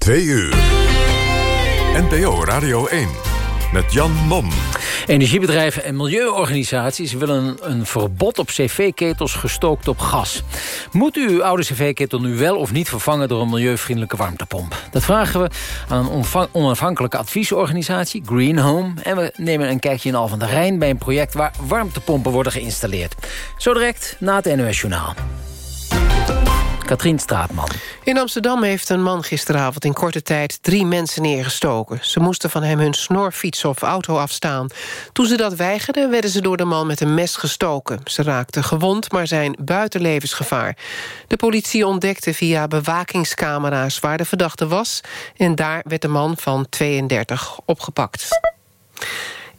2 uur. NPO Radio 1 met Jan Mom. Energiebedrijven en milieuorganisaties willen een verbod op cv-ketels gestookt op gas. Moet u uw oude cv-ketel nu wel of niet vervangen door een milieuvriendelijke warmtepomp? Dat vragen we aan een onafhankelijke adviesorganisatie, Green Home. En we nemen een kijkje in Al van de Rijn bij een project waar warmtepompen worden geïnstalleerd. Zo direct na het NOS Journaal. Katrien Straatman. In Amsterdam heeft een man gisteravond in korte tijd drie mensen neergestoken. Ze moesten van hem hun snorfiets of auto afstaan. Toen ze dat weigerden, werden ze door de man met een mes gestoken. Ze raakten gewond, maar zijn buiten levensgevaar. De politie ontdekte via bewakingscamera's waar de verdachte was... en daar werd de man van 32 opgepakt.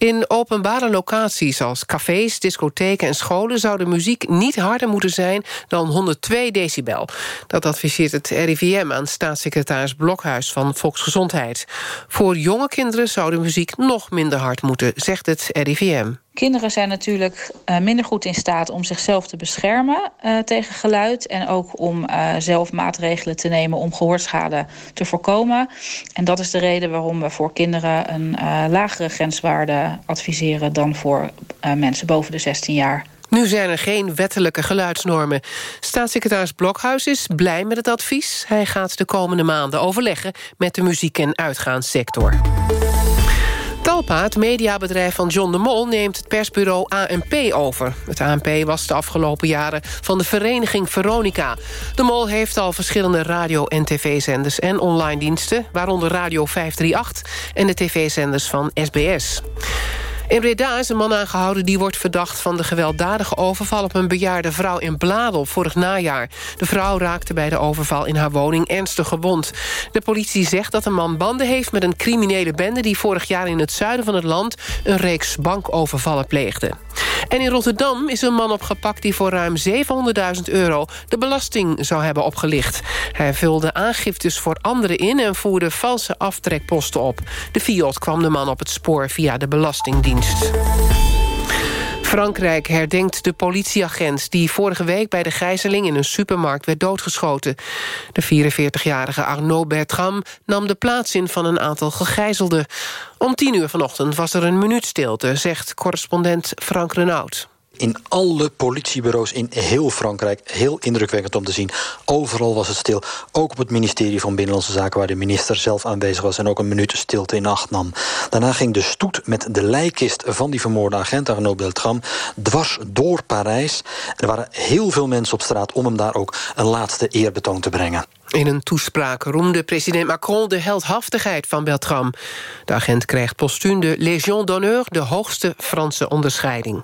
In openbare locaties als cafés, discotheken en scholen... zou de muziek niet harder moeten zijn dan 102 decibel. Dat adviseert het RIVM aan staatssecretaris Blokhuis van Volksgezondheid. Voor jonge kinderen zou de muziek nog minder hard moeten, zegt het RIVM. Kinderen zijn natuurlijk uh, minder goed in staat om zichzelf te beschermen uh, tegen geluid. En ook om uh, zelf maatregelen te nemen om gehoorschade te voorkomen. En dat is de reden waarom we voor kinderen een lagere grenswaarde adviseren dan voor mensen boven de 16 jaar. Nu zijn er geen wettelijke geluidsnormen. Staatssecretaris Blokhuis is blij met het advies. Hij gaat de komende maanden overleggen met de muziek- en uitgaanssector. Talpa, het mediabedrijf van John de Mol... neemt het persbureau ANP over. Het ANP was de afgelopen jaren van de vereniging Veronica. De Mol heeft al verschillende radio- en tv-zenders en online diensten... waaronder Radio 538 en de tv-zenders van SBS. In Breda is een man aangehouden die wordt verdacht van de gewelddadige overval op een bejaarde vrouw in Bladel vorig najaar. De vrouw raakte bij de overval in haar woning ernstig gewond. De politie zegt dat de man banden heeft met een criminele bende die vorig jaar in het zuiden van het land een reeks bankovervallen pleegde. En in Rotterdam is een man opgepakt die voor ruim 700.000 euro de belasting zou hebben opgelicht. Hij vulde aangiftes voor anderen in en voerde valse aftrekposten op. De Fiat kwam de man op het spoor via de Belastingdienst. Frankrijk herdenkt de politieagent... die vorige week bij de gijzeling in een supermarkt werd doodgeschoten. De 44-jarige Arnaud Bertram nam de plaats in van een aantal gegijzelden. Om tien uur vanochtend was er een minuut stilte... zegt correspondent Frank Renaud in alle politiebureaus in heel Frankrijk. Heel indrukwekkend om te zien. Overal was het stil. Ook op het ministerie van Binnenlandse Zaken... waar de minister zelf aanwezig was en ook een minuut stilte in acht nam. Daarna ging de stoet met de lijkkist van die vermoorde agent... Arnaud Beltram, dwars door Parijs. Er waren heel veel mensen op straat... om hem daar ook een laatste eerbetoon te brengen. In een toespraak roemde president Macron de heldhaftigheid van Beltram. De agent krijgt postuum de Légion d'honneur... de hoogste Franse onderscheiding.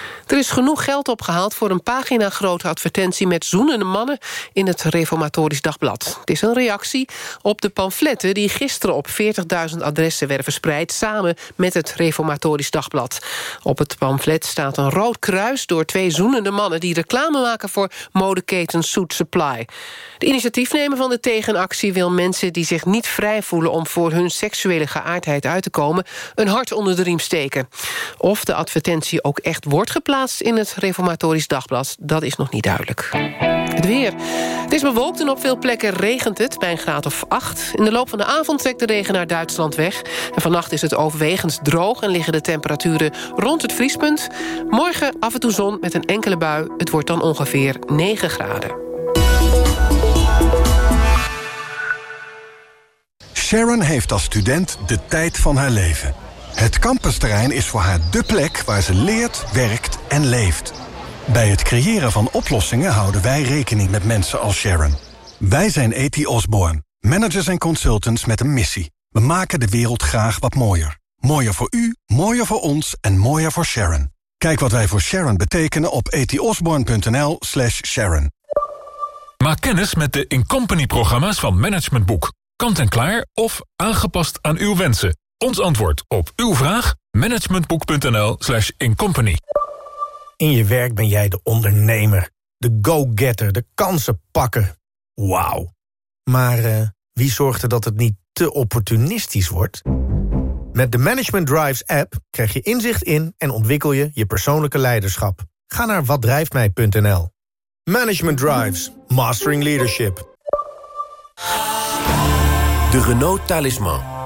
Er is genoeg geld opgehaald voor een pagina grote advertentie... met zoenende mannen in het Reformatorisch Dagblad. Het is een reactie op de pamfletten die gisteren op 40.000 adressen werden verspreid... samen met het Reformatorisch Dagblad. Op het pamflet staat een rood kruis door twee zoenende mannen... die reclame maken voor modeketen Suit Supply. De initiatiefnemer van de tegenactie wil mensen die zich niet vrij voelen... om voor hun seksuele geaardheid uit te komen... een hart onder de riem steken. Of de advertentie ook echt wordt geplaatst in het Reformatorisch Dagblad. Dat is nog niet duidelijk. Het weer. Het is bewolkt en op veel plekken regent het bij een graad of 8. In de loop van de avond trekt de regen naar Duitsland weg. En vannacht is het overwegend droog en liggen de temperaturen rond het vriespunt. Morgen af en toe zon met een enkele bui. Het wordt dan ongeveer 9 graden. Sharon heeft als student de tijd van haar leven. Het campusterrein is voor haar dé plek waar ze leert, werkt en leeft. Bij het creëren van oplossingen houden wij rekening met mensen als Sharon. Wij zijn E.T. Managers en consultants met een missie. We maken de wereld graag wat mooier. Mooier voor u, mooier voor ons en mooier voor Sharon. Kijk wat wij voor Sharon betekenen op etiosborn.nl slash Sharon. Maak kennis met de Incompany-programma's van Management Boek. Kant en klaar of aangepast aan uw wensen. Ons antwoord op uw vraag? managementboek.nl slash incompany. In je werk ben jij de ondernemer, de go-getter, de kansenpakker. Wauw. Maar uh, wie zorgt er dat het niet te opportunistisch wordt? Met de Management Drives app krijg je inzicht in en ontwikkel je je persoonlijke leiderschap. Ga naar watdrijftmij.nl. Management Drives, Mastering Leadership. De Renault Talisman.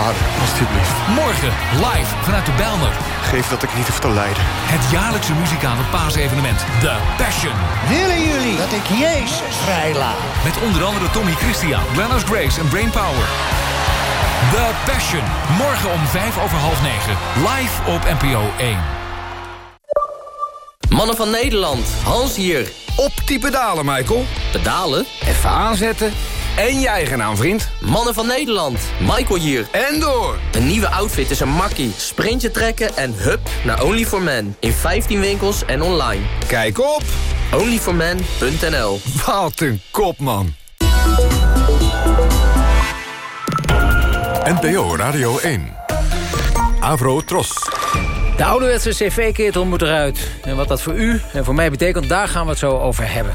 Vader, alstublieft. Morgen, live vanuit de Belmer. Geef dat ik niet hoef te lijden. Het jaarlijkse muzikale paasevenement, The Passion. Willen jullie dat ik Jezus vrijlaat? Met onder andere Tommy Christian, Glennis Grace en Brainpower. The Passion. Morgen om vijf over half negen. Live op NPO 1. Mannen van Nederland, Hans hier. Op die pedalen, Michael. Pedalen? Even aanzetten. En je eigen naam, vriend. Mannen van Nederland, Michael hier. En door. Een nieuwe outfit is een makkie. Sprintje trekken en hup naar only for men In 15 winkels en online. Kijk op. onlyformen.nl Wat een kop, man. NPO Radio 1. Avro Tros. De ouderwetse cv-ketel moet eruit. En wat dat voor u en voor mij betekent, daar gaan we het zo over hebben.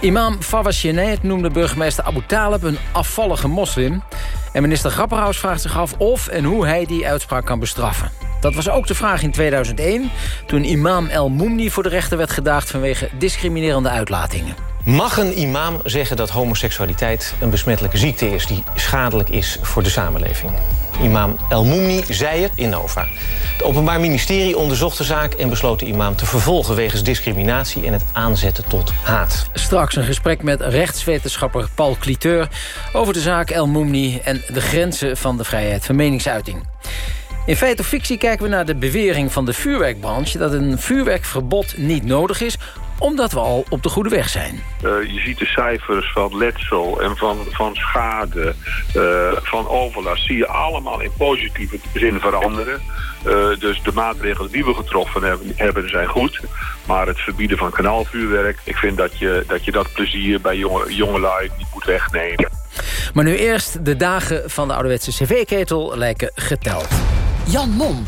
Imam Fawaz Genet noemde burgemeester Abu Talib een afvallige moslim. En minister Grapperhaus vraagt zich af of en hoe hij die uitspraak kan bestraffen. Dat was ook de vraag in 2001, toen imam El Moumni voor de rechter werd gedaagd... vanwege discriminerende uitlatingen. Mag een imam zeggen dat homoseksualiteit een besmettelijke ziekte is... die schadelijk is voor de samenleving? Imam El Moumni zei het in Nova. Het Openbaar Ministerie onderzocht de zaak en besloot de imam te vervolgen... wegens discriminatie en het aanzetten tot haat. Straks een gesprek met rechtswetenschapper Paul Cliteur... over de zaak El Moumni en de grenzen van de vrijheid van meningsuiting. In feit of fictie kijken we naar de bewering van de vuurwerkbranche... dat een vuurwerkverbod niet nodig is omdat we al op de goede weg zijn. Uh, je ziet de cijfers van letsel en van, van schade, uh, van overlast... zie je allemaal in positieve zin veranderen. Uh, dus de maatregelen die we getroffen hebben, hebben zijn goed. Maar het verbieden van kanaalvuurwerk... ik vind dat je dat, je dat plezier bij jonge, jongelui niet moet wegnemen. Maar nu eerst, de dagen van de ouderwetse cv-ketel lijken geteld. Jan Mom.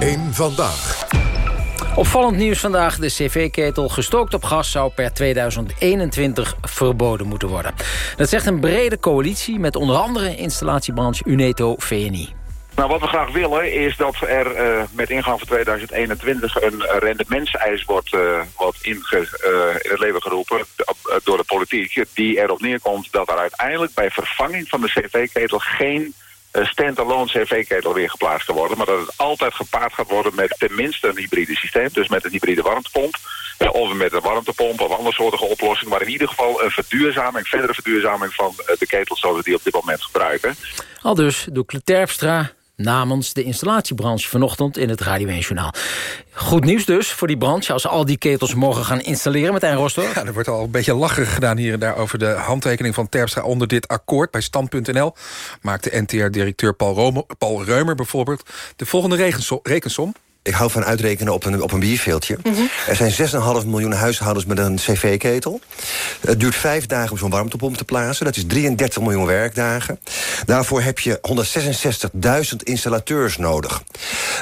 Eén vandaag. Opvallend nieuws vandaag. De cv-ketel gestookt op gas zou per 2021 verboden moeten worden. Dat zegt een brede coalitie met onder andere installatiebranche Uneto VNI. Nou, wat we graag willen is dat er uh, met ingang van 2021 een rendementseis wordt, uh, wordt inge, uh, in het leven geroepen door de politiek. Die erop neerkomt dat er uiteindelijk bij vervanging van de cv-ketel geen stand-alone cv-ketel weer geplaatst kan worden. Maar dat het altijd gepaard gaat worden met tenminste een hybride systeem. Dus met een hybride warmtepomp. Of met een warmtepomp of andere soortige oplossing. Maar in ieder geval een verduurzaming, verdere verduurzaming van de ketels zoals we die op dit moment gebruiken. Al dus Doekle Terpstra, namens de installatiebranche vanochtend in het Radio 1 Journaal. Goed nieuws dus voor die branche als al die ketels morgen gaan installeren. Martijn Rostor. Ja, er wordt al een beetje lacherig gedaan hier en daar over de handtekening van Terpstra onder dit akkoord. Bij Stand.nl maakte NTR-directeur Paul, Paul Reumer bijvoorbeeld de volgende rekensom. Ik hou van uitrekenen op een, op een bierveeltje. Mhm. Er zijn 6,5 miljoen huishoudens met een cv-ketel. Het duurt vijf dagen om zo'n warmtepomp te plaatsen. Dat is 33 miljoen werkdagen. Daarvoor heb je 166.000 installateurs nodig.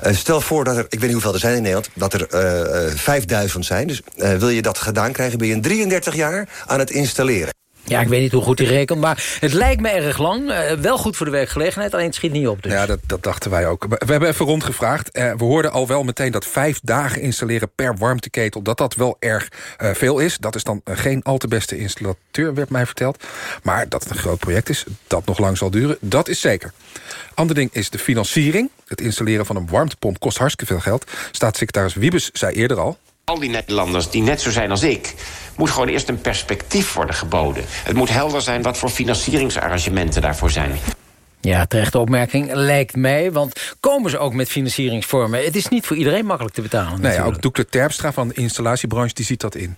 Uh, stel voor dat er, ik weet niet hoeveel er zijn in Nederland... dat er uh, uh, 5000 zijn. Dus uh, wil je dat gedaan krijgen, ben je in 33 jaar aan het installeren. Ja, ik weet niet hoe goed hij rekent, maar het lijkt me erg lang. Uh, wel goed voor de werkgelegenheid, alleen het schiet niet op. Dus. Ja, dat, dat dachten wij ook. We hebben even rondgevraagd. Uh, we hoorden al wel meteen dat vijf dagen installeren per warmteketel... dat dat wel erg uh, veel is. Dat is dan geen al te beste installateur, werd mij verteld. Maar dat het een groot project is, dat nog lang zal duren, dat is zeker. Ander ding is de financiering. Het installeren van een warmtepomp kost hartstikke veel geld. Staatssecretaris Wiebes zei eerder al... Al die Nederlanders die net zo zijn als ik... moet gewoon eerst een perspectief worden geboden. Het moet helder zijn wat voor financieringsarrangementen daarvoor zijn. Ja, terechte opmerking, lijkt mij. Want komen ze ook met financieringsvormen? Het is niet voor iedereen makkelijk te betalen. Nee, ook Doekle Terpstra van de installatiebranche die ziet dat in.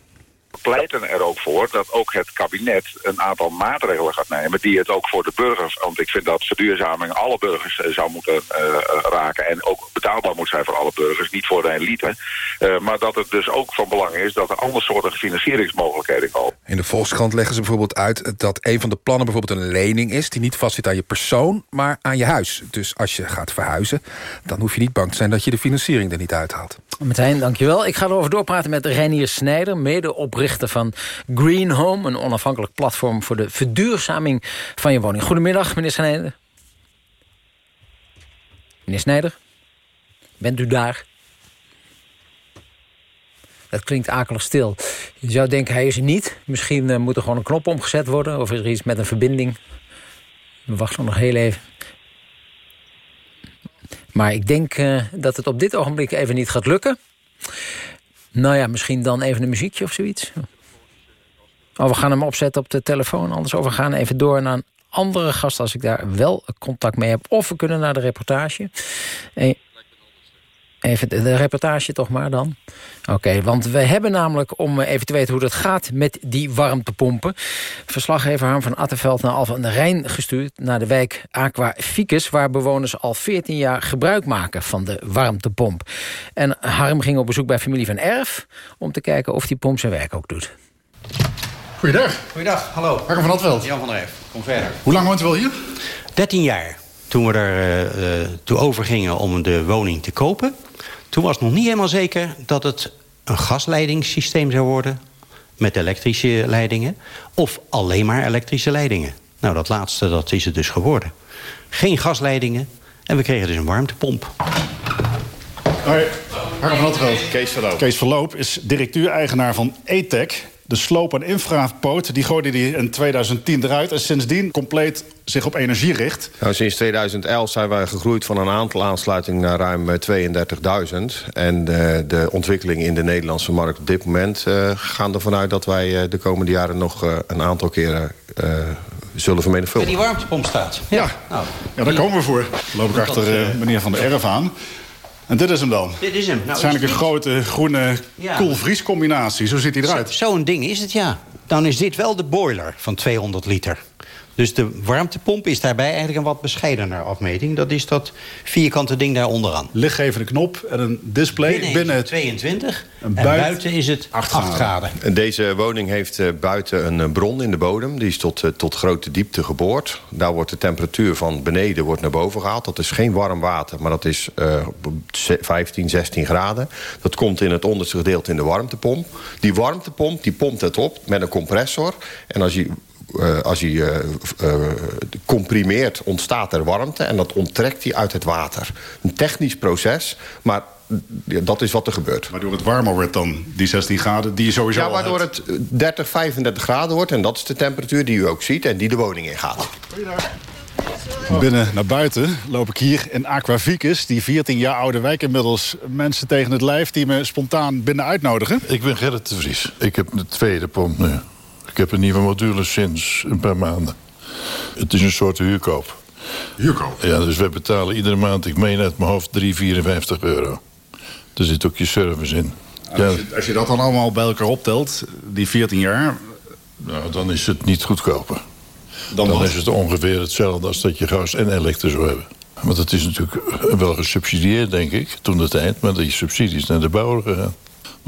Pleiten er ook voor dat ook het kabinet een aantal maatregelen gaat nemen... die het ook voor de burgers, want ik vind dat verduurzaming alle burgers eh, zou moeten eh, raken... en ook betaalbaar moet zijn voor alle burgers, niet voor de elite. Uh, maar dat het dus ook van belang is dat er andere soorten financieringsmogelijkheden komen. In de Volkskrant leggen ze bijvoorbeeld uit dat een van de plannen bijvoorbeeld een lening is... die niet vastzit aan je persoon, maar aan je huis. Dus als je gaat verhuizen, dan hoef je niet bang te zijn dat je de financiering er niet uithaalt. Martijn, dankjewel. Ik ga erover doorpraten met Reinier Snijder... medeoprichter van Green Home... een onafhankelijk platform voor de verduurzaming van je woning. Goedemiddag, meneer Snijder. Meneer Snijder, bent u daar? Dat klinkt akelig stil. Je zou denken, hij is er niet. Misschien uh, moet er gewoon een knop omgezet worden... of is er iets met een verbinding. We wachten nog heel even. Maar ik denk uh, dat het op dit ogenblik even niet gaat lukken. Nou ja, misschien dan even een muziekje of zoiets. Oh, we gaan hem opzetten op de telefoon. Anders of we gaan even door naar een andere gast... als ik daar wel contact mee heb. Of we kunnen naar de reportage. En Even de, reportage toch maar dan. Oké, want we hebben namelijk, om even te weten hoe dat gaat met die warmtepompen... verslaggever Harm van Attenveld naar Alphen aan de Rijn gestuurd... naar de wijk Aqua Ficus, waar bewoners al 14 jaar gebruik maken van de warmtepomp. En Harm ging op bezoek bij familie van Erf... om te kijken of die pomp zijn werk ook doet. Goeiedag. Goeiedag, hallo. Harm van Attenveld. Jan van der Erf, kom verder. Hoe lang woont u wel hier? 13 jaar. Toen we er uh, toe overgingen om de woning te kopen... Toen was het nog niet helemaal zeker dat het een gasleidingssysteem zou worden... met elektrische leidingen, of alleen maar elektrische leidingen. Nou, dat laatste dat is het dus geworden. Geen gasleidingen en we kregen dus een warmtepomp. Hoi, Harm van. Kees Verloop. Kees Verloop is directeur-eigenaar van ETEC de sloop- en infrapoot die gooide hij in 2010 eruit... en sindsdien compleet zich op energie richt. Nou, sinds 2011 zijn wij gegroeid van een aantal aansluitingen naar ruim 32.000. En de, de ontwikkeling in de Nederlandse markt op dit moment... Uh, gaan ervan uit dat wij uh, de komende jaren nog uh, een aantal keren zullen vermenigvuldigen. die warmtepomp staat. Ja, ja. Nou, ja daar komen we voor. Dan loop ik achter meneer Van der Erf aan. En dit is hem dan? Dit is hem. Nou, Waarschijnlijk een grote groene ja. koelvriescombinatie. Zo ziet hij eruit. Zo'n ding is het, ja. Dan is dit wel de boiler van 200 liter. Dus de warmtepomp is daarbij eigenlijk een wat bescheidener afmeting. Dat is dat vierkante ding daar onderaan. Lichtgevende knop en een display binnen, binnen 22 en buiten, buiten is het 8 graden. graden. En deze woning heeft uh, buiten een uh, bron in de bodem. Die is tot, uh, tot grote diepte geboord. Daar wordt de temperatuur van beneden wordt naar boven gehaald. Dat is geen warm water, maar dat is 15, 16 graden. Dat komt in het onderste gedeelte in de warmtepomp. Die warmtepomp die pompt het op met een compressor. En als je uh, als hij uh, uh, comprimeert, ontstaat er warmte... en dat onttrekt hij uit het water. Een technisch proces, maar ja, dat is wat er gebeurt. Waardoor het warmer wordt dan, die 16 graden, die je sowieso Ja, waardoor het 30, 35 graden wordt. En dat is de temperatuur die u ook ziet en die de woning ingaat. Binnen naar buiten loop ik hier in Aquavicus, die 14 jaar oude wijk inmiddels. Mensen tegen het lijf die me spontaan binnen uitnodigen. Ik ben Gerrit de Vries. Ik heb de tweede pomp nu. Ik heb een nieuwe module sinds een paar maanden. Het is een soort huurkoop. Huurkoop? Ja, dus wij betalen iedere maand, ik meen uit mijn hoofd, 3,54 euro. Er zit ook je service in. Ja. Als, je, als, je, dat dan allemaal bij elkaar optelt, die 14 jaar... Nou, dan is het niet goedkoper. Dan, dan is het ongeveer hetzelfde als dat je gas en elektro zou hebben. Want het is natuurlijk wel gesubsidieerd, denk ik, toen de tijd. Maar die subsidies naar de bouwer gegaan.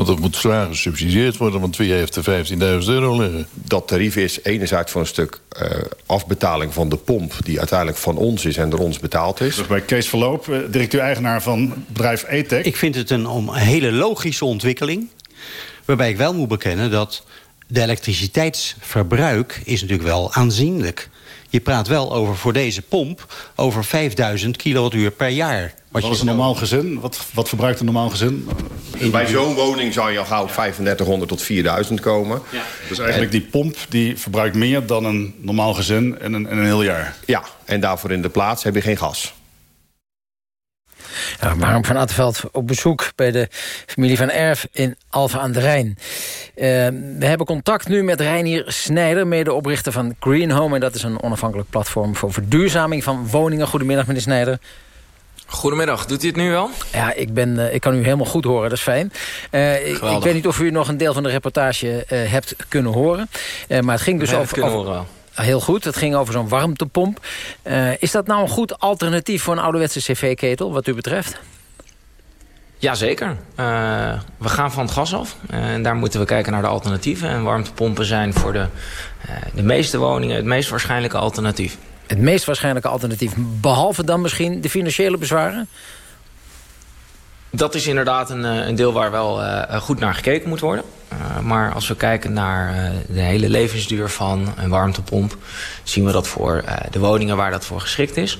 Want dat moet zwaar gesubsidieerd worden, want wie heeft er 15.000 euro liggen? Dat tarief is enerzijds voor een stuk uh, afbetaling van de pomp... die uiteindelijk van ons is en door ons betaald is. Dus bij Kees Verloop, uh, directeur-eigenaar van bedrijf ETEC. Ik vind het een, een hele logische ontwikkeling. Waarbij ik wel moet bekennen dat de elektriciteitsverbruik is natuurlijk wel aanzienlijk. Je praat wel over voor deze pomp over 5000 kilowattuur per jaar. Wat, wat is een normaal gezin? Wat, wat verbruikt een normaal gezin? Bij zo'n woning zou je al gauw 3500 tot 4000 komen. Ja. Dus eigenlijk die pomp die verbruikt meer dan een normaal gezin in een, in een heel jaar? Ja, en daarvoor in de plaats heb je geen gas. Ja, Harm van Attenveld op bezoek bij de familie van Erf in Alphen aan de Rijn. Uh, we hebben contact nu met Reinier Snijder, medeoprichter van Green Home. En dat is een onafhankelijk platform voor verduurzaming van woningen. Goedemiddag, meneer Snijder. Goedemiddag, doet u het nu wel? Ja, ik, ben, uh, ik kan u helemaal goed horen, dat is fijn. Uh, ik, ik, weet niet of u nog een deel van de reportage uh, hebt kunnen horen. maar het ging dus over... Kunnen over horen. Heel goed, het ging over zo'n warmtepomp. is dat nou een goed alternatief voor een ouderwetse cv-ketel, wat u betreft? Jazeker. Uh, we gaan van het gas af. en daar moeten we kijken naar de alternatieven. En warmtepompen zijn voor de, de meeste woningen het meest waarschijnlijke alternatief. Het meest waarschijnlijke alternatief. Behalve dan misschien de financiële bezwaren? Dat is inderdaad een, een deel waar wel uh, goed naar gekeken moet worden. Maar als we kijken naar de hele levensduur van een warmtepomp... zien we dat voor de woningen waar dat voor geschikt is...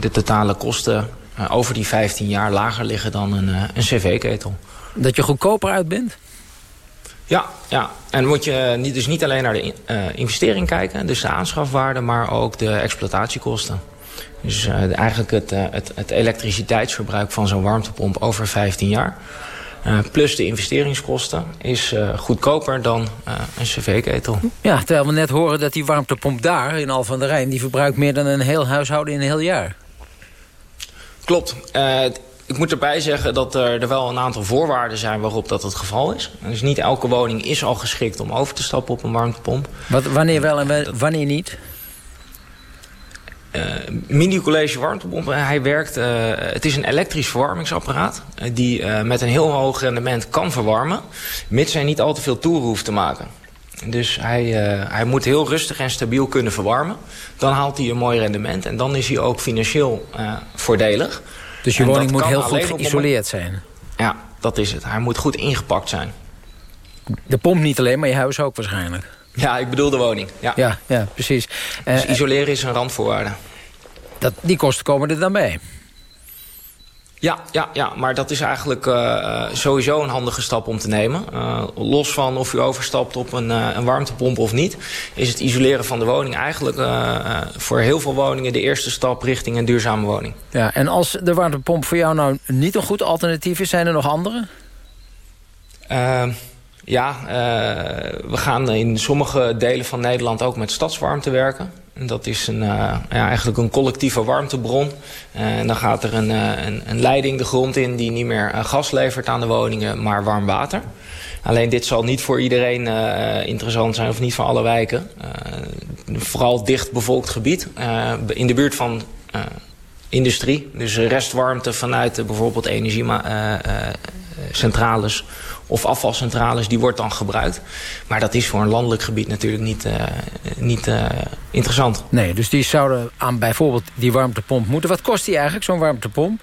de totale kosten over die 15 jaar lager liggen dan een, een cv-ketel. Dat je goedkoper uit bent? Ja, ja. en moet je niet, dus niet alleen naar de investering kijken, dus de aanschafwaarde, maar ook de exploitatiekosten. Dus uh, eigenlijk het, uh, het, het, elektriciteitsverbruik van zo'n warmtepomp over 15 jaar. plus de investeringskosten is goedkoper dan een cv-ketel. Ja, terwijl we net horen dat die warmtepomp daar in Al van der Rijn... die verbruikt meer dan een heel huishouden in een heel jaar. Klopt. Ik moet erbij zeggen dat er, er wel een aantal voorwaarden zijn waarop dat het geval is. Dus niet elke woning is al geschikt om over te stappen op een warmtepomp. Wat, wanneer wel en wanneer niet? Uh, Mini-college warmtepomp, hij werkt, uh, het is een elektrisch verwarmingsapparaat... Uh, die met een heel hoog rendement kan verwarmen... mits hij niet al te veel toeren hoeft te maken. Dus hij, hij moet heel rustig en stabiel kunnen verwarmen. Dan haalt hij een mooi rendement en dan is hij ook financieel voordelig... Dus je en woning moet heel goed geïsoleerd zijn? Ja, dat is het. Hij moet goed ingepakt zijn. De pomp niet alleen, maar je huis ook waarschijnlijk? Ja, ik bedoel de woning. Ja, ja, ja precies. Dus uh, isoleren is een randvoorwaarde. Dat, die kosten komen er dan bij? Ja, ja, ja, maar dat is eigenlijk uh, sowieso een handige stap om te nemen. Uh, los van of u overstapt op een, uh, een warmtepomp of niet... is het isoleren van de woning eigenlijk voor heel veel woningen... de eerste stap richting een duurzame woning. Ja, en als de warmtepomp voor jou nou niet een goed alternatief is... zijn er nog andere? Ja, we gaan in sommige delen van Nederland ook met stadswarmte werken... Dat is een, uh, ja, eigenlijk een collectieve warmtebron. Uh, en dan gaat er een, een, een, leiding de grond in die niet meer gas levert aan de woningen, maar warm water. Alleen dit zal niet voor iedereen interessant zijn, of niet voor alle wijken. vooral dicht bevolkt gebied, in de buurt van industrie. Dus restwarmte vanuit bijvoorbeeld energiecentrales of afvalcentrales, die wordt dan gebruikt. Maar dat is voor een landelijk gebied natuurlijk niet, uh, niet uh, interessant. Nee, dus die zouden aan bijvoorbeeld die warmtepomp moeten. Wat kost die eigenlijk, zo'n warmtepomp?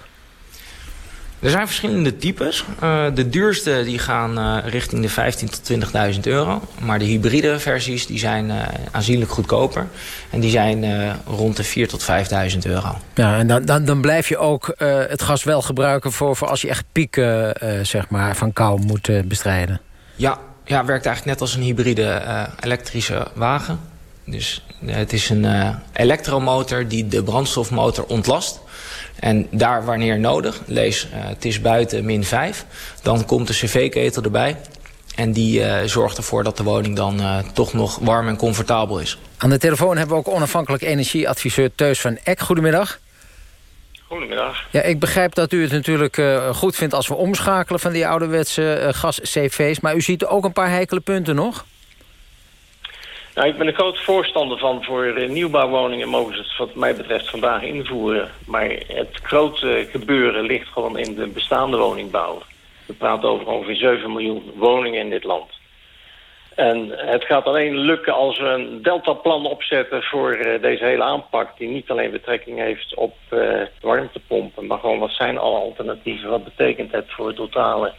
Er zijn verschillende types. Uh, de duurste die gaan uh, richting de 15.000 tot 20.000 euro. Maar de hybride versies die zijn uh, aanzienlijk goedkoper. En die zijn rond de 4.000 tot 5.000 euro. Ja, en dan, dan, dan blijf je ook het gas wel gebruiken... voor, voor als je echt pieken zeg maar, van kou moet bestrijden. Ja, ja, werkt eigenlijk net als een hybride elektrische wagen. Dus het is een elektromotor die de brandstofmotor ontlast... En daar wanneer nodig, lees uh, het is buiten min 5... dan komt de cv-ketel erbij. En die uh, zorgt ervoor dat de woning dan uh, toch nog warm en comfortabel is. Aan de telefoon hebben we ook onafhankelijk energieadviseur Teus van Eck. Goedemiddag. Goedemiddag. Ja, ik begrijp dat u het natuurlijk goed vindt als we omschakelen van die ouderwetse gas-CV's. Maar u ziet ook een paar heikele punten nog? Nou, ik ben een groot voorstander van voor nieuwbouwwoningen mogen ze het wat mij betreft vandaag invoeren. Maar het grote gebeuren ligt gewoon in de bestaande woningbouw. We praten over ongeveer 7 miljoen woningen in dit land. En het gaat alleen lukken als we een deltaplan opzetten voor uh, deze hele aanpak... die niet alleen betrekking heeft op uh, warmtepompen... maar gewoon wat zijn alle alternatieven? Wat betekent het voor het totale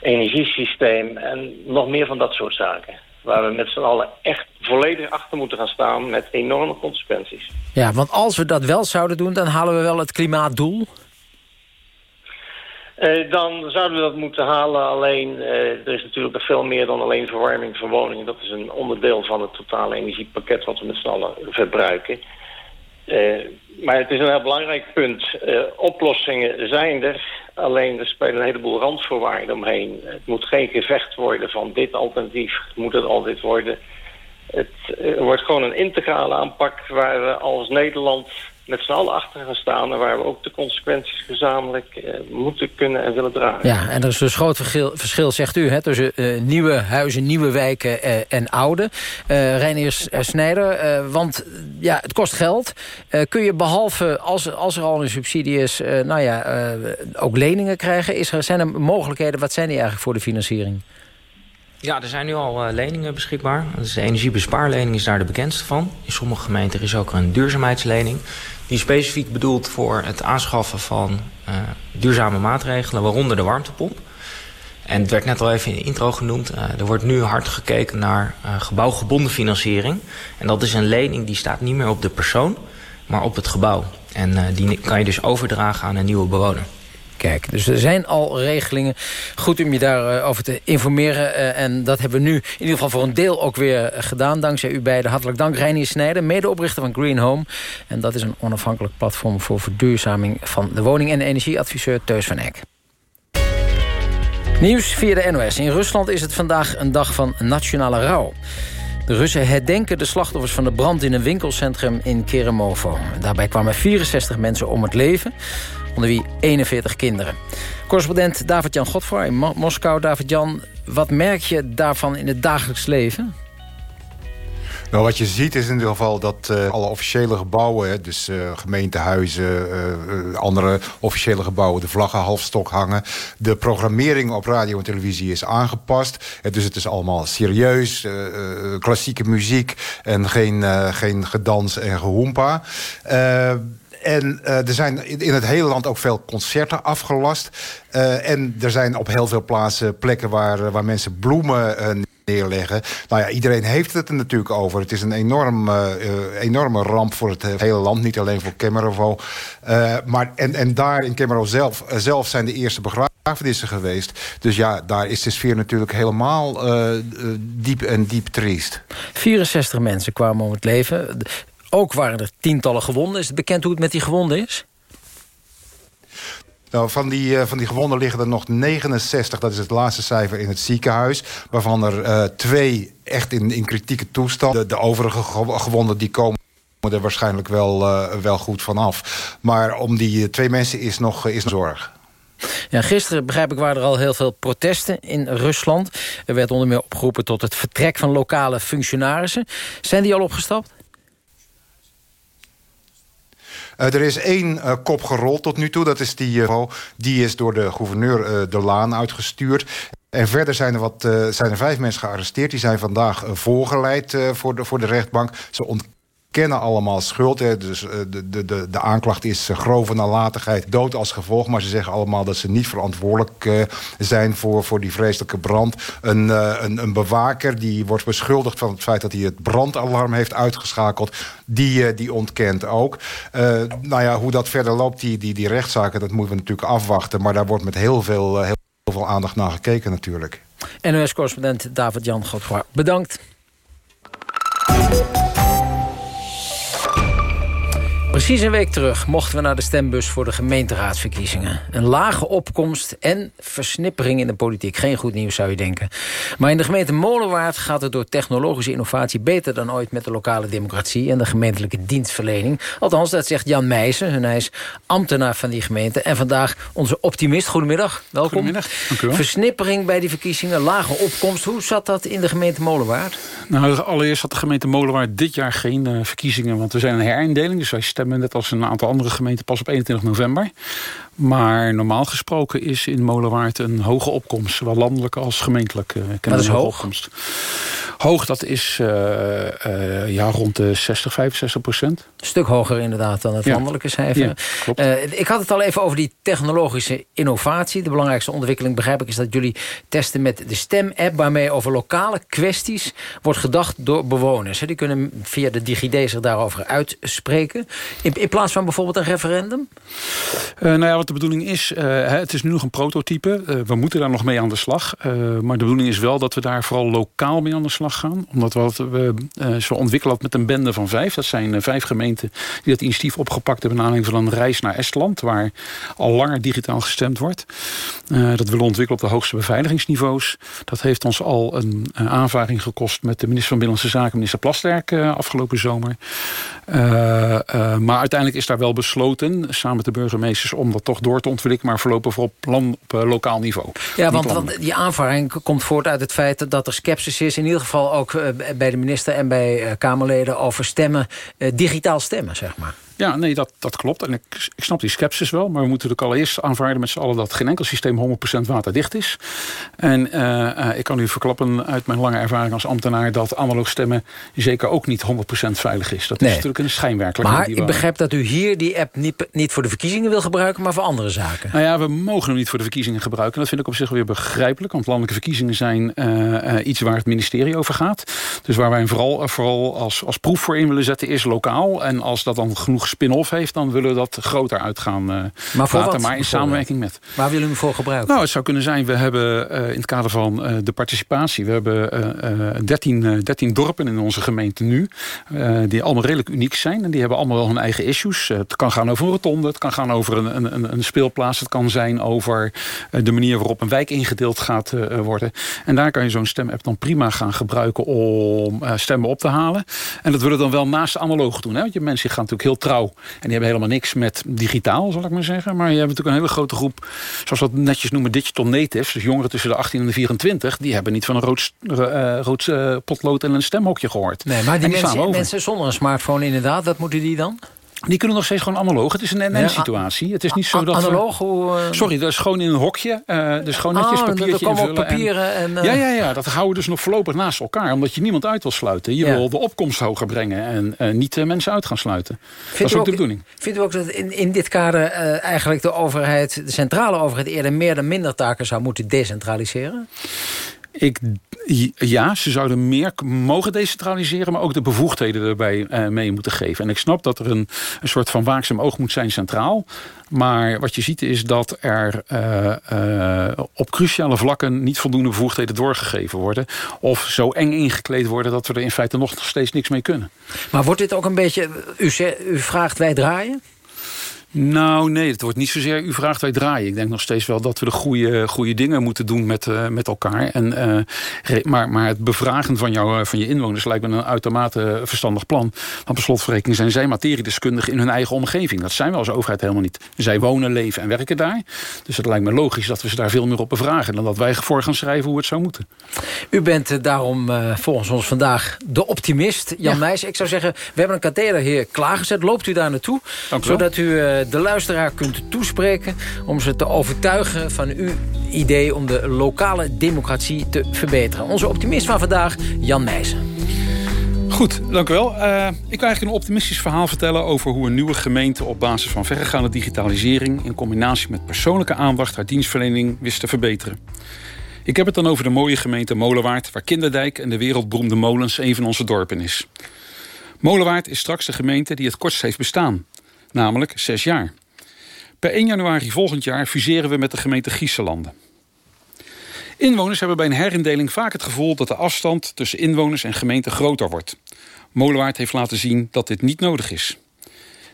energiesysteem? En nog meer van dat soort zaken waar we met z'n allen echt volledig achter moeten gaan staan met enorme consequenties. Ja, want als we dat wel zouden doen, dan halen we wel het klimaatdoel? Uh, dan zouden we dat moeten halen. Alleen, uh, er is natuurlijk nog veel meer dan alleen verwarming van woningen. Dat is een onderdeel van het totale energiepakket wat we met z'n allen verbruiken. Uh, maar het is een heel belangrijk punt. oplossingen zijn er. Alleen er spelen een heleboel randvoorwaarden omheen. Het moet geen gevecht worden van dit alternatief, moet het altijd worden. Het wordt gewoon een integrale aanpak waar we als Nederland met z'n allen achter gaan staan... en waar we ook de consequenties gezamenlijk eh, moeten kunnen en willen dragen. Ja, en er is dus groot verschil, verschil zegt u, hè, tussen uh, nieuwe huizen, nieuwe wijken uh, en oude. Uh, Reinier Snijder, want ja, het kost geld. kun je behalve, als, als er al een subsidie is, nou ja, ook leningen krijgen? Is er, zijn er mogelijkheden, wat zijn die eigenlijk voor de financiering? Ja, er zijn nu al uh, leningen beschikbaar. Dus de energiebespaarlening is daar de bekendste van. In sommige gemeenten is ook een duurzaamheidslening. Die specifiek bedoeld voor het aanschaffen van uh, duurzame maatregelen, waaronder de warmtepomp. En het werd net al even in de intro genoemd. Uh, er wordt nu hard gekeken naar gebouwgebonden financiering. En dat is een lening die staat niet meer op de persoon, maar op het gebouw. En die kan je dus overdragen aan een nieuwe bewoner. Kijk, dus er zijn al regelingen. Goed om je daarover te informeren. En dat hebben we nu in ieder geval voor een deel ook weer gedaan. Dankzij u beiden. Hartelijk dank Reinier Snijder, medeoprichter van Green Home. En dat is een onafhankelijk platform voor verduurzaming van de woning- en energieadviseur Teus van Eck. Nieuws via de NOS. In Rusland is het vandaag een dag van nationale rouw. De Russen herdenken de slachtoffers van de brand in een winkelcentrum in Keremovo. Daarbij kwamen 64 mensen om het leven onder wie 41 kinderen. Correspondent David-Jan Godfroy in Moskou. David-Jan, wat merk je daarvan in het dagelijks leven? Nou, wat je ziet is in ieder geval dat uh, alle officiële gebouwen... dus uh, gemeentehuizen, uh, andere officiële gebouwen... de vlaggen halfstok hangen. De programmering op radio en televisie is aangepast. dus het is allemaal serieus, klassieke muziek... en geen, geen gedans en gehoempa. En uh, er zijn in het hele land ook veel concerten afgelast. Uh, en er zijn op heel veel plaatsen plekken waar, waar mensen bloemen neerleggen. Nou ja, iedereen heeft het er natuurlijk over. Het is een enorm, enorme ramp voor het hele land. Niet alleen voor Kemerovo. maar, en, en daar in Kemerovo zelf, zelf zijn de eerste begrafenissen geweest. Dus ja, daar is de sfeer natuurlijk helemaal diep en diep triest. 64 mensen kwamen om het leven. Ook waren er tientallen gewonden. Is het bekend hoe het met die gewonden is? Nou, van die, uh, van die gewonden liggen er nog 69. Dat is het laatste cijfer in het ziekenhuis. Waarvan er uh, twee echt in, in kritieke toestand. De, de overige gewonden die komen er waarschijnlijk wel, uh, wel goed vanaf. Maar om die twee mensen is nog, is nog zorg. Ja, gisteren, begrijp ik, waren er al heel veel protesten in Rusland. Er werd onder meer opgeroepen tot het vertrek van lokale functionarissen. Zijn die al opgestapt? Uh, er is één uh, kop gerold tot nu toe. Dat is die, uh, die is door de gouverneur de Laan uitgestuurd. En verder zijn er, wat, zijn er vijf mensen gearresteerd. Die zijn vandaag voorgeleid voor, de, voor de rechtbank. Ze kennen allemaal schuld. Hè. Dus de, de, de, de aanklacht is grove nalatigheid, dood als gevolg. Maar ze zeggen allemaal dat ze niet verantwoordelijk uh, zijn voor, voor die vreselijke brand. Een, een, een, bewaker die wordt beschuldigd van het feit dat hij het brandalarm heeft uitgeschakeld. Die, die ontkent ook. nou ja, hoe dat verder loopt, die, die, die rechtszaken, dat moeten we natuurlijk afwachten. Maar daar wordt met heel veel, heel veel aandacht naar gekeken natuurlijk. NOS-correspondent David-Jan Godfroy, bedankt. Precies een week terug mochten we naar de stembus voor de gemeenteraadsverkiezingen. Een lage opkomst en versnippering in de politiek. Geen goed nieuws zou je denken. Maar in de gemeente Molenwaard gaat het door technologische innovatie... beter dan ooit met de lokale democratie en de gemeentelijke dienstverlening. Althans, dat zegt Jan Meijsen. Hij is ambtenaar van die gemeente. En vandaag onze optimist. Goedemiddag, welkom. Goedemiddag, dank u wel. Versnippering bij die verkiezingen, lage opkomst. Hoe zat dat in de gemeente Molenwaard? Nou, allereerst had de gemeente Molenwaard dit jaar geen uh, verkiezingen. Want we zijn een herindeling, dus wij stemmen net als een aantal andere gemeenten pas op 21 november. Maar normaal gesproken is in Molenwaard een hoge opkomst. Zowel landelijk als gemeentelijk. Uh, Wat is hoog? Opkomst. Hoog, dat is uh, uh, ja, rond de 60, 65 procent. Een stuk hoger inderdaad dan het ja. landelijke cijfer. Ja, klopt. ik had het al even over die technologische innovatie. De belangrijkste ontwikkeling, begrijp ik, is dat jullie testen met de STEM-app... waarmee over lokale kwesties wordt gedacht door bewoners. Die kunnen via de DigiD zich daarover uitspreken. In, in plaats van bijvoorbeeld een referendum? nou ja, wat de bedoeling is, uh, het is nu nog een prototype. Uh, we moeten daar nog mee aan de slag. Uh, maar de bedoeling is wel dat we daar vooral lokaal mee aan de slag gaan. Omdat we, we zo ontwikkelen met een bende van vijf. Dat zijn vijf gemeenten die dat initiatief opgepakt hebben... naar aanleiding van een reis naar Estland... waar al langer digitaal gestemd wordt. Dat willen ontwikkelen op de hoogste beveiligingsniveaus. Dat heeft ons al een aanvaring gekost... met de minister van Binnenlandse Zaken, minister Plasterk... afgelopen zomer. maar uiteindelijk is daar wel besloten... samen met de burgemeesters om dat toch door te ontwikkelen... maar voorlopig voor op, land, op lokaal niveau. Ja, want, want die aanvaring komt voort uit het feit dat er sceptisch is... in ieder geval ook bij de minister en bij Kamerleden... over stemmen, digitaal stemmen, zeg maar. Ja, nee, dat, dat klopt. En ik, ik snap die sceptisch wel. Maar we moeten natuurlijk allereerst aanvaarden met z'n allen... dat geen enkel systeem 100% waterdicht is. En uh, uh, ik kan u verklappen uit mijn lange ervaring als ambtenaar... dat analoog stemmen zeker ook niet 100% veilig is. Dat is natuurlijk een schijnwerkelijkheid. Maar ik begrijp dat u hier die app niet, niet voor de verkiezingen wil gebruiken... maar voor andere zaken. Nou ja, we mogen hem niet voor de verkiezingen gebruiken. Dat vind ik op zich weer begrijpelijk. Want landelijke verkiezingen zijn uh, iets waar het ministerie over gaat. Dus waar wij vooral, vooral als, als proef voor in willen zetten... is lokaal. En als dat dan genoeg spin-off heeft... dan willen we dat groter uitgaan uh, maar voor laten, maar in samenwerking met. Waar willen we hem voor gebruiken? Nou, het zou kunnen zijn, we hebben uh, in het kader van de participatie... we hebben 13, 13 dorpen in onze gemeente nu... die allemaal redelijk uniek zijn. En die hebben allemaal wel hun eigen issues. het kan gaan over een rotonde, het kan gaan over een, een, een speelplaats... het kan zijn over de manier waarop een wijk ingedeeld gaat worden. En daar kan je zo'n stemapp dan prima gaan gebruiken... om stemmen op te halen. En dat willen we dan wel naast analoog doen. Hè? Want je mensen gaan natuurlijk heel trouw en die hebben helemaal niks met digitaal, zal ik maar zeggen. Maar je hebt natuurlijk een hele grote groep, zoals we dat netjes noemen, digital natives. Dus jongeren tussen de 18 en de 24. Die hebben niet van een rood, uh, rood uh, potlood en een stemhokje gehoord. Nee, maar die, die mensen, mensen zonder een smartphone inderdaad, wat moeten die dan? Die kunnen nog steeds gewoon analoog. Het is een NN-situatie. het is niet zo dat analoog? Hoe, uh... Sorry, dat is gewoon in een hokje. Uh, dus gewoon netjes ah, papiertje invullen. papieren en... en uh... Ja, ja, ja, dat houden we dus nog voorlopig naast elkaar. Omdat je niemand uit wil sluiten. Je ja. wil de opkomst hoger brengen. En niet mensen uit gaan sluiten. Vindt dat is ook, ook de bedoeling. Vindt u ook dat in, in dit kader eigenlijk de overheid... de centrale overheid eerder meer dan minder taken zou moeten decentraliseren? Ik, ja, ze zouden meer mogen decentraliseren... maar ook de bevoegdheden erbij uh, mee moeten geven. En ik snap dat er een, een soort van waakzaam oog moet zijn centraal. Maar wat je ziet is dat er uh, uh, op cruciale vlakken... niet voldoende bevoegdheden doorgegeven worden. Of zo eng ingekleed worden dat we er in feite nog steeds niks mee kunnen. Maar wordt dit ook een beetje... U, u vraagt wij draaien? Nou, nee, het wordt niet zozeer u vraagt wij draaien. Ik denk nog steeds wel dat we de goede, goede dingen moeten doen met, uh, met elkaar. En, uh, maar, maar het bevragen van, jou, van je inwoners lijkt me een uitermate verstandig plan. Want per slotverrekening zijn zij materiedeskundigen in hun eigen omgeving. Dat zijn we als overheid helemaal niet. Zij wonen, leven en werken daar. Dus het lijkt me logisch dat we ze daar veel meer op bevragen... dan dat wij voor gaan schrijven hoe het zou moeten. U bent daarom uh, volgens ons vandaag de optimist, Jan ja. Meijs. Ik zou zeggen, we hebben een katheder hier klaargezet. Loopt u daar naartoe? Zodat u de luisteraar kunt toespreken... om ze te overtuigen van uw idee om de lokale democratie te verbeteren. Onze optimist van vandaag, Jan Meijsen. Goed, dank u wel. Uh, ik wil eigenlijk een optimistisch verhaal vertellen... over hoe een nieuwe gemeente op basis van verregaande digitalisering... in combinatie met persoonlijke aandacht haar dienstverlening wist te verbeteren. Ik heb het dan over de mooie gemeente Molenwaard... waar Kinderdijk en de wereldberoemde molens een van onze dorpen is. Molenwaard is straks de gemeente die het kortst heeft bestaan namelijk zes jaar. Per 1 januari volgend jaar fuseren we met de gemeente Gieselanden. Inwoners hebben bij een herindeling vaak het gevoel dat de afstand tussen inwoners en gemeente groter wordt. Molenwaard heeft laten zien dat dit niet nodig is.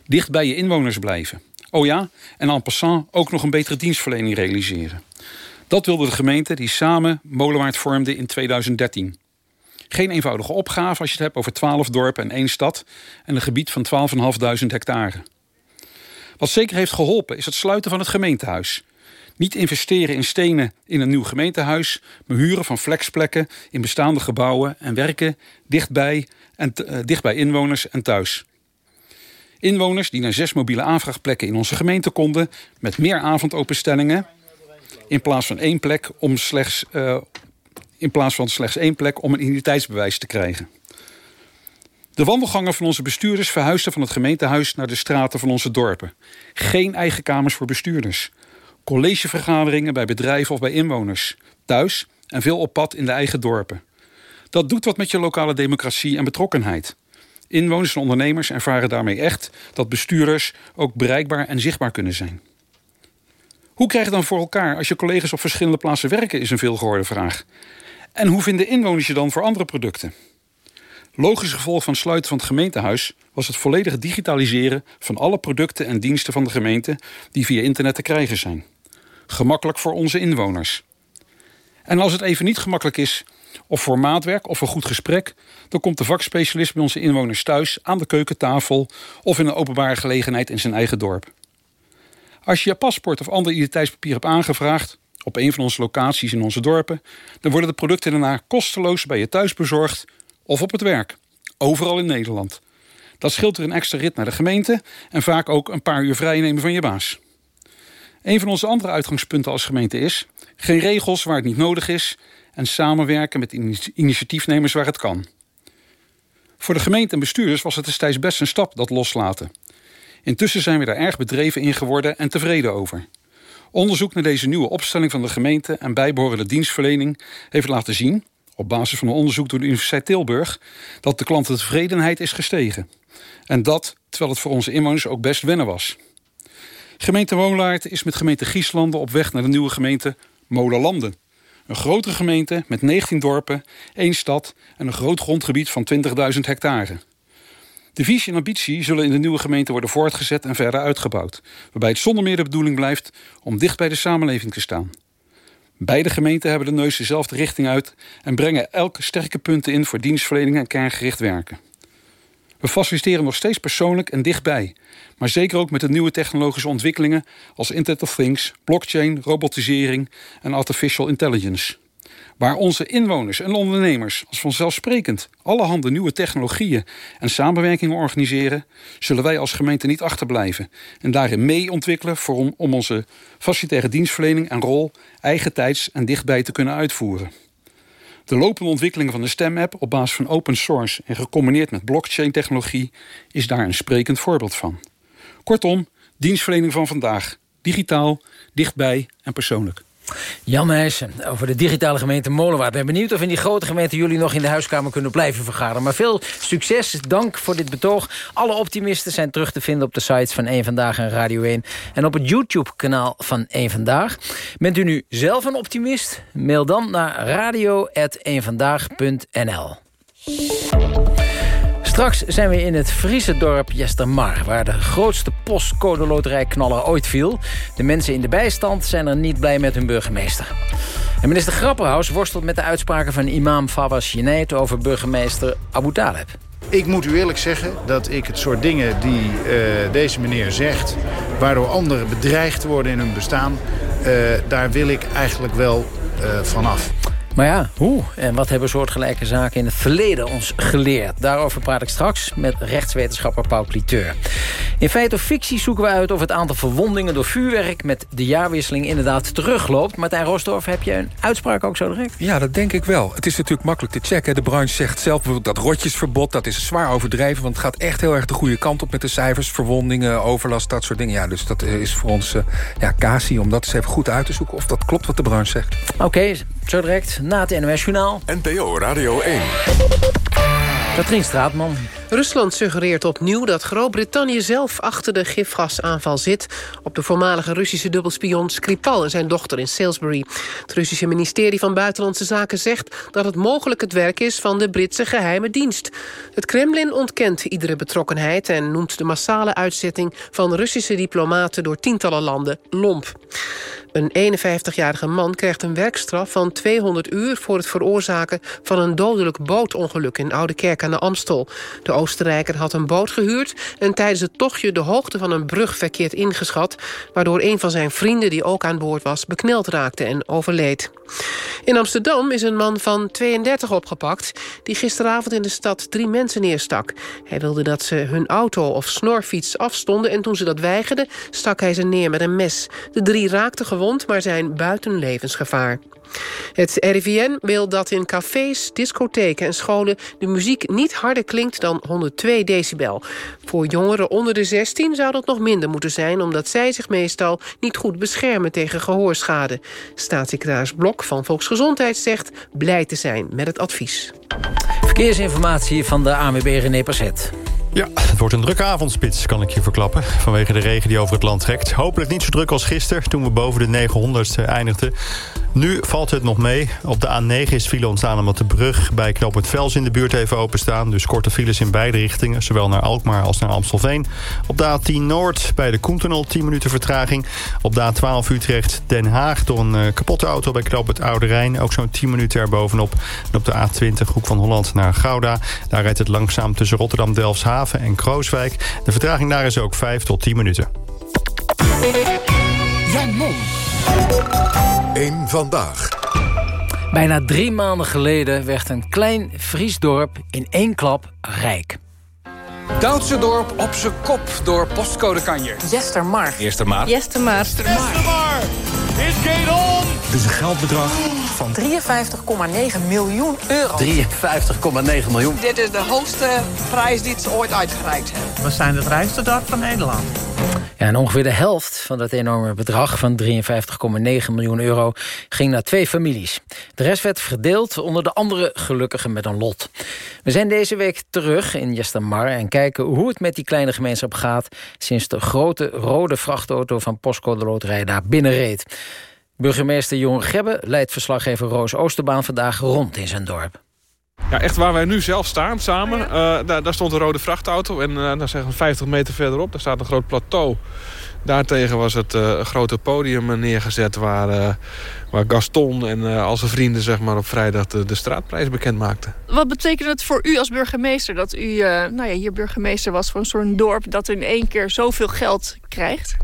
Dicht bij je inwoners blijven. Oh ja, en en passant ook nog een betere dienstverlening realiseren. Dat wilde de gemeente die samen Molenwaard vormde in 2013. Geen eenvoudige opgave als je het hebt over 12 dorpen en één stad... en een gebied van 12.500 hectare. Wat zeker heeft geholpen is het sluiten van het gemeentehuis. Niet investeren in stenen in een nieuw gemeentehuis... maar huren van flexplekken in bestaande gebouwen... en werken dichtbij, en, uh, dichtbij inwoners en thuis. Inwoners die naar zes mobiele aanvraagplekken in onze gemeente konden... met meer avondopenstellingen... in plaats van één plek om slechts, uh, in plaats van slechts één plek om een identiteitsbewijs te krijgen. De wandelgangen van onze bestuurders verhuisden van het gemeentehuis naar de straten van onze dorpen. Geen eigen kamers voor bestuurders. Collegevergaderingen bij bedrijven of bij inwoners. Thuis en veel op pad in de eigen dorpen. Dat doet wat met je lokale democratie en betrokkenheid. Inwoners en ondernemers ervaren daarmee echt dat bestuurders ook bereikbaar en zichtbaar kunnen zijn. Hoe krijg je dan voor elkaar als je collega's op verschillende plaatsen werken, is een veelgehoorde vraag. En hoe vinden inwoners je dan voor andere producten? Logisch gevolg van het sluiten van het gemeentehuis was het volledige digitaliseren van alle producten en diensten van de gemeente die via internet te krijgen zijn. Gemakkelijk voor onze inwoners. En als het even niet gemakkelijk is, of voor maatwerk of een goed gesprek, dan komt de vakspecialist bij onze inwoners thuis aan de keukentafel of in een openbare gelegenheid in zijn eigen dorp. Als je je paspoort of ander identiteitspapier hebt aangevraagd op een van onze locaties in onze dorpen, dan worden de producten daarna kosteloos bij je thuis bezorgd of op het werk. Overal in Nederland. Dat scheelt er een extra rit naar de gemeente en vaak ook een paar uur vrijnemen van je baas. Een van onze andere uitgangspunten als gemeente is geen regels waar het niet nodig is en samenwerken met initiatiefnemers waar het kan. Voor de gemeente en bestuurders was het destijds best een stap dat loslaten. Intussen zijn we daar erg bedreven in geworden en tevreden over. Onderzoek naar deze nieuwe opstelling van de gemeente en bijbehorende dienstverlening heeft laten zien, op basis van een onderzoek door de Universiteit Tilburg, dat de klantentevredenheid is gestegen. En dat terwijl het voor onze inwoners ook best wennen was. Gemeente Wolaert is met gemeente Gieslanden op weg naar de nieuwe gemeente Molenlanden. Een grotere gemeente met 19 dorpen, één stad en een groot grondgebied van 20.000 hectare. De visie en ambitie zullen in de nieuwe gemeente worden voortgezet en verder uitgebouwd, waarbij het zonder meer de bedoeling blijft om dicht bij de samenleving te staan. Beide gemeenten hebben de neus dezelfde richting uit en brengen elke sterke punten in voor dienstverlening en kerngericht werken. We faciliteren nog steeds persoonlijk en dichtbij, maar zeker ook met de nieuwe technologische ontwikkelingen als Internet of Things, blockchain, robotisering en artificial intelligence. Waar onze inwoners en ondernemers als vanzelfsprekend allerhande nieuwe technologieën en samenwerkingen organiseren, zullen wij als gemeente niet achterblijven en daarin mee ontwikkelen voor om, onze facilitaire dienstverlening en rol eigentijds en dichtbij te kunnen uitvoeren. De lopende ontwikkeling van de STEM-app op basis van open source en gecombineerd met blockchain-technologie is daar een sprekend voorbeeld van. Kortom, dienstverlening van vandaag. Digitaal, dichtbij en persoonlijk. Jan Nijssen over de digitale gemeente Molenwaard. Ik ben benieuwd of in die grote gemeente jullie nog in de huiskamer kunnen blijven vergaderen. Maar veel succes, dank voor dit betoog. Alle optimisten zijn terug te vinden op de sites van 1 Vandaag en Radio 1. En op het YouTube-kanaal van 1 Vandaag. Bent u nu zelf een optimist? Mail dan naar radio.eenvandaag.nl. Straks zijn we in het Friese dorp Jestermar... waar de grootste postcode loterijknaller ooit viel. De mensen in de bijstand zijn er niet blij met hun burgemeester. En minister Grapperhaus worstelt met de uitspraken van imam Fawaz Jenet... over burgemeester Abu Taleb. Ik moet u eerlijk zeggen dat ik het soort dingen die uh, deze meneer zegt... waardoor anderen bedreigd worden in hun bestaan... Uh, daar wil ik eigenlijk wel uh, vanaf. Maar ja, hoe en wat hebben soortgelijke zaken in het verleden ons geleerd? Daarover praat ik straks met rechtswetenschapper Paul Cliteur. In feite of fictie zoeken we uit of het aantal verwondingen door vuurwerk... met de jaarwisseling inderdaad terugloopt. Martijn Rosdorf, heb je een uitspraak ook zo direct? Ja, dat denk ik wel. Het is natuurlijk makkelijk te checken. De branche zegt zelf dat rotjesverbod, dat is zwaar overdreven... want het gaat echt heel erg de goede kant op met de cijfers. Verwondingen, overlast, dat soort dingen. Ja, dus dat is voor ons uh, ja, casie om dat eens even goed uit te zoeken... of dat klopt wat de branche zegt. Oké, okay, zo direct na het NOS-journaal. NPO Radio 1. Katrien Straatman. Rusland suggereert opnieuw dat Groot-Brittannië zelf achter de gifgasaanval zit... op de voormalige Russische dubbelspion Skripal en zijn dochter in Salisbury. Het Russische ministerie van Buitenlandse Zaken zegt dat het mogelijk het werk is van de Britse geheime dienst. Het Kremlin ontkent iedere betrokkenheid en noemt de massale uitzetting van Russische diplomaten door tientallen landen lomp. Een 51-jarige man krijgt een werkstraf van 200 uur... voor het veroorzaken van een dodelijk bootongeluk in Oude Kerk aan de Amstel. De Oostenrijker had een boot gehuurd... en tijdens het tochtje de hoogte van een brug verkeerd ingeschat... waardoor een van zijn vrienden die ook aan boord was... bekneld raakte en overleed. In Amsterdam is een man van 32 opgepakt... die gisteravond in de stad drie mensen neerstak. Hij wilde dat ze hun auto of snorfiets afstonden... en toen ze dat weigerden, stak hij ze neer met een mes. De drie raakten gewond, maar zijn buiten levensgevaar. Het RIVN wil dat in cafés, discotheken en scholen... de muziek niet harder klinkt dan 102 decibel. Voor jongeren onder de 16 zou dat nog minder moeten zijn... omdat zij zich meestal niet goed beschermen tegen gehoorschade. Staatssecretaris Blok van Volksgezondheid zegt blij te zijn met het advies. Verkeersinformatie van de ANWB René Passet. Ja, het wordt een drukke avondspits, kan ik je verklappen. Vanwege de regen die over het land trekt. Hopelijk niet zo druk als gisteren, toen we boven de 900 eindigden. Nu valt het nog mee. Op de A9 is file ontstaan omdat de brug bij knooppunt Vels in de buurt even openstaan. Dus korte files in beide richtingen, zowel naar Alkmaar als naar Amstelveen. Op de A10 Noord bij de Koentunnel 10 minuten vertraging. Op de A12 Utrecht Den Haag door een uh, kapotte auto bij knooppunt Oude Rijn. Ook zo'n 10 minuten erbovenop. En op de A20 Hoek van Holland naar Gouda. Daar rijdt het langzaam tussen Rotterdam, En Krooswijk. De vertraging daar is ook 5 tot 10 minuten. Jan Mom. Eén vandaag. Bijna drie maanden geleden werd een klein Fries dorp in één klap rijk. Duitse dorp op zijn kop door postcode kanjer. Jestermar. Jestermar. Jestermar. On! Het is een geldbedrag van 53,9 miljoen euro. 53,9 miljoen. Dit is de hoogste prijs die ze ooit uitgereikt hebben. We zijn het rijkste dorp van Nederland. Ja, en ongeveer de helft van dat enorme bedrag van 53,9 miljoen euro ging naar twee families. De rest werd verdeeld onder de andere gelukkigen met een lot. We zijn deze week terug in Jestermar en kijken hoe het met die kleine gemeenschap gaat sinds de grote rode vrachtauto van Postcode Loterij daar binnenreed. Burgemeester Jon Gebbe leidt verslaggever Roos Oosterbaan vandaag rond in zijn dorp. Ja, echt waar wij nu zelf staan samen. Uh, daar, daar, stond een rode vrachtauto. En uh, daar zeggen we 50 meter verderop, daar staat een groot plateau. Daartegen was het uh, grote podium neergezet... waar, waar Gaston en al zijn vrienden zeg maar, op vrijdag de, de straatprijs bekend maakten. Wat betekent het voor u als burgemeester... dat u nou ja, hier burgemeester was voor een soort dorp... dat in één keer zoveel geld krijgt?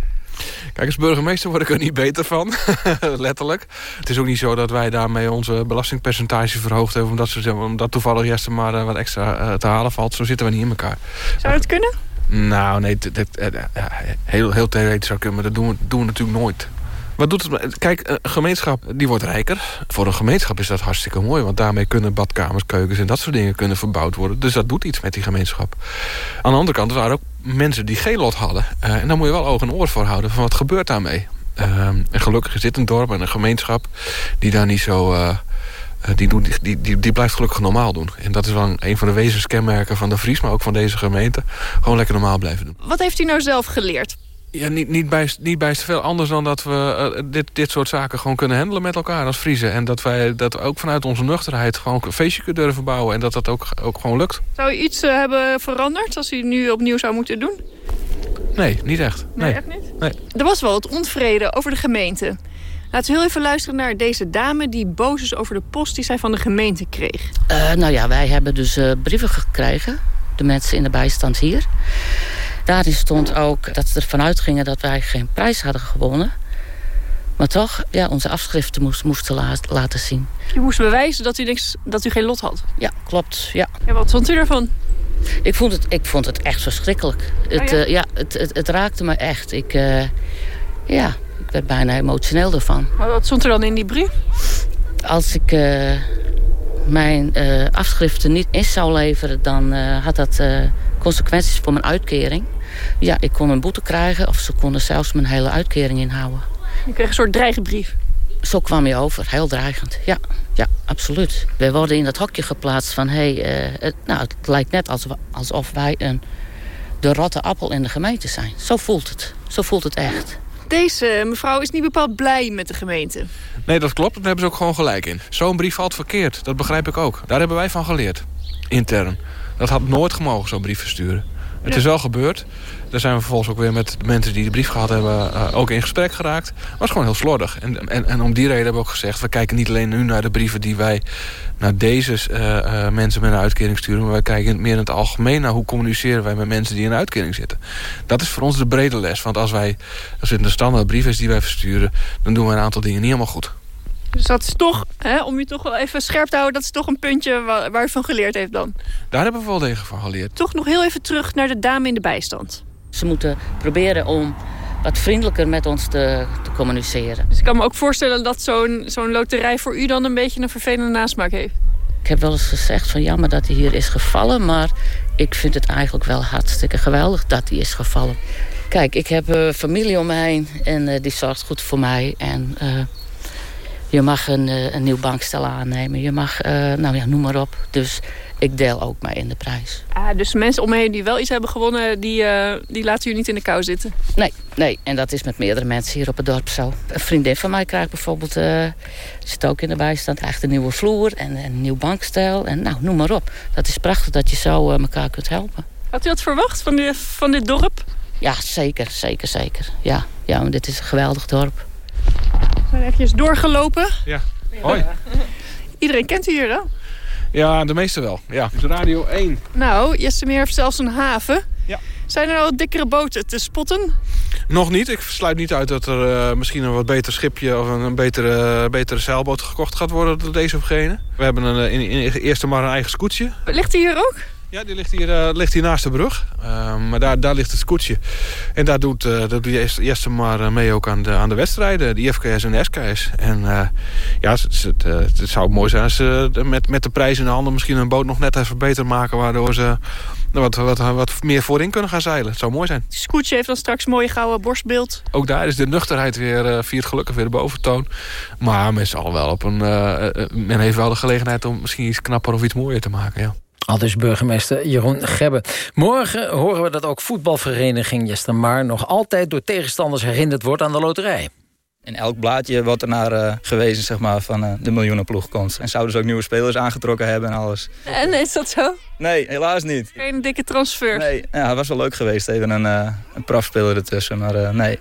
Kijk, als burgemeester word ik er niet beter van. Letterlijk. Het is ook niet zo dat wij daarmee onze belastingpercentage verhoogd hebben... omdat, ze, omdat toevallig eerst maar uh, wat extra uh, te halen valt. Zo zitten we niet in elkaar. Zou het kunnen? Nou, nee, uh, heel, heel theoretisch zou kunnen... maar dat doen we, doen we natuurlijk nooit. Wat doet het? Kijk, een gemeenschap die wordt rijker. Voor een gemeenschap is dat hartstikke mooi. Want daarmee kunnen badkamers, keukens en dat soort dingen kunnen verbouwd worden. Dus dat doet iets met die gemeenschap. Aan de andere kant, er waren ook mensen die geen lot hadden. Uh, en daar moet je wel oog en oor voor houden. Van wat gebeurt daarmee? Uh, en gelukkig is dit een dorp en een gemeenschap die daar niet zo... Uh, die, doen, die, die, die blijft gelukkig normaal doen. En dat is wel een van de wezenskenmerken van de Vries... maar ook van deze gemeente. Gewoon lekker normaal blijven doen. Wat heeft u nou zelf geleerd? Ja, niet, niet, bij, niet bij veel anders dan dat we uh, dit, dit soort zaken gewoon kunnen handelen met elkaar als Friesen. En dat wij dat ook vanuit onze nuchterheid gewoon een feestje kunnen durven bouwen. En dat dat ook, ook gewoon lukt. Zou u iets uh, hebben veranderd als u nu opnieuw zou moeten doen? Nee, niet echt. Nee, nee. echt niet? Nee. Er was wel wat onvrede over de gemeente. Laten we heel even luisteren naar deze dame die boos is over de post die zij van de gemeente kreeg. Uh, nou ja, wij hebben dus brieven gekregen. De mensen in de bijstand hier. Daarin stond ook dat ze ervan uitgingen dat wij geen prijs hadden gewonnen. Maar toch ja, onze afschriften moest, moesten laat, laten zien. Je moest bewijzen dat u, niks, dat u geen lot had? Ja, klopt. Ja. ja wat vond u ervan? Ik vond het, ik vond het echt verschrikkelijk. Oh, het, ja? Uh, ja, het, het, het, raakte me echt. Ik, uh, ja, ik werd bijna emotioneel ervan. Maar wat stond er dan in die brief? Als ik uh, mijn afschriften niet in zou leveren... dan had dat consequenties voor mijn uitkering. Ja, ik kon een boete krijgen of ze konden zelfs mijn hele uitkering inhouden. Je kreeg een soort dreigbrief? Zo kwam je over, heel dreigend. Ja, ja absoluut. We worden in dat hokje geplaatst van... Hey, uh, het, nou, het lijkt net alsof, alsof wij een, de rotte appel in de gemeente zijn. Zo voelt het. Zo voelt het echt. Deze mevrouw is niet bepaald blij met de gemeente. Nee, dat klopt. Daar hebben ze ook gewoon gelijk in. Zo'n brief valt verkeerd. Dat begrijp ik ook. Daar hebben wij van geleerd. Intern. Dat had nooit gemogen, zo'n brief versturen. Het is wel gebeurd. Daar zijn we vervolgens ook weer met de mensen die de brief gehad hebben... Uh, ook in gesprek geraakt. Maar het was gewoon heel slordig. En, en, en om die reden hebben we ook gezegd... we kijken niet alleen nu naar de brieven die wij naar deze uh, uh, mensen met een uitkering sturen... maar wij kijken meer in het algemeen naar hoe communiceren wij met mensen die in een uitkering zitten. Dat is voor ons de brede les. Want als, wij, als het een standaard brief is die wij versturen... dan doen we een aantal dingen niet helemaal goed. Dus dat is toch, hè, om je toch wel even scherp te houden... dat is toch een puntje waar, waar u van geleerd heeft dan? Daar hebben we wel degelijk van geleerd. Toch nog heel even terug naar de dame in de bijstand. Ze moeten proberen om wat vriendelijker met ons te, te communiceren. Dus ik kan me ook voorstellen dat zo'n zo'n loterij voor u dan een beetje een vervelende nasmaak heeft. Ik heb wel eens gezegd van jammer dat hij hier is gevallen... maar ik vind het eigenlijk wel hartstikke geweldig dat hij is gevallen. Kijk, ik heb uh, familie om me heen en uh, die zorgt goed voor mij. En uh, je mag een, een nieuw bankstel aannemen. Je mag, nou ja, noem maar op. Dus ik deel ook mee in de prijs. Ah, dus mensen om me heen die wel iets hebben gewonnen... die, uh, die laten u niet in de kou zitten? Nee, nee, en dat is met meerdere mensen hier op het dorp zo. Een vriendin van mij krijgt bijvoorbeeld... Uh, zit ook in de bijstand, krijgt een nieuwe vloer... en een nieuw bankstel en nou, noem maar op. Dat is prachtig dat je zo elkaar kunt helpen. Had u dat verwacht van, die, van dit dorp? Ja, zeker, zeker, zeker. Ja, ja, dit is een geweldig dorp. We zijn eventjes doorgelopen. Ja, hoi. Iedereen kent u hier, hè? Ja, de meeste wel. Ja. Dus Radio 1. Nou, Jessemeer heeft zelfs een haven. Ja. Zijn er al dikkere boten te spotten? Nog niet. Ik sluit niet uit dat er uh, misschien een wat beter schipje... of een, een betere, betere zeilboot gekocht gaat worden door deze of gene. We hebben een, in, in, eerste maar een eigen scootje. Ligt die hier ook? Ja, die ligt hier, uh, ligt hier naast de brug. Uh, maar daar, daar ligt het scootje. En daar doet, uh, dat doet Jesse maar mee ook aan de, aan de wedstrijden. De IFKS en de SKS. En ja, het, het, het, zou mooi zijn als ze met, met de prijs in de handen... misschien een boot nog net even beter maken... waardoor ze wat, wat, wat meer voorin kunnen gaan zeilen. Het zou mooi zijn. Scootje heeft dan straks een mooie gouden borstbeeld. Ook daar is de nuchterheid weer, viert gelukkig weer de boventoon. Maar men zal wel op een... men heeft wel de gelegenheid om misschien iets knapper of iets mooier te maken, ja. Al dus burgemeester Jeroen Gebbe. Morgen horen we dat ook voetbalvereniging Jestermar... nog altijd door tegenstanders herinnerd wordt aan de loterij. In elk blaadje wordt er naar uh, gewezen zeg maar, van uh, de miljoenenploegkomst. En zouden ze ook nieuwe spelers aangetrokken hebben en alles. En is dat zo? Nee, helaas niet. Geen dikke transfer? Nee, ja, het was wel leuk geweest. Even een, uh, een profspeler ertussen, maar nee.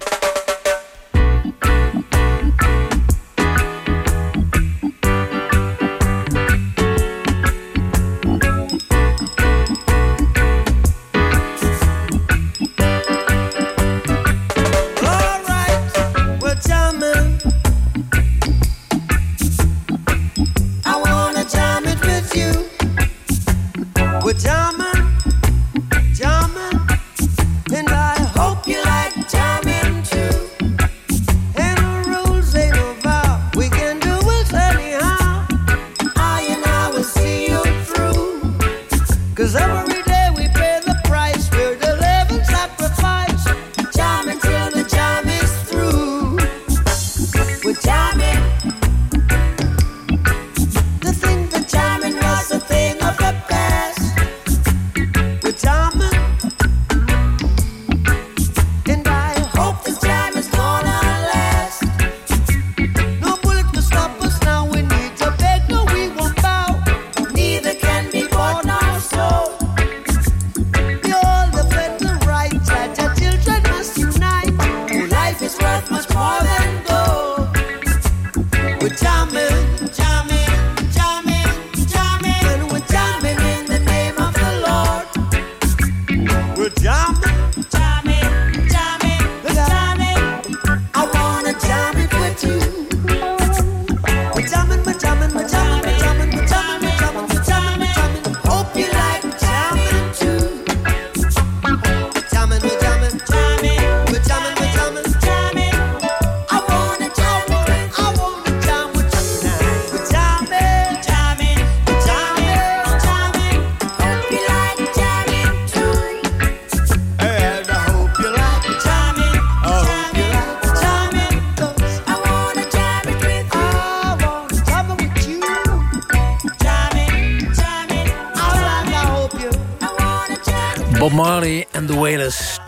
We're.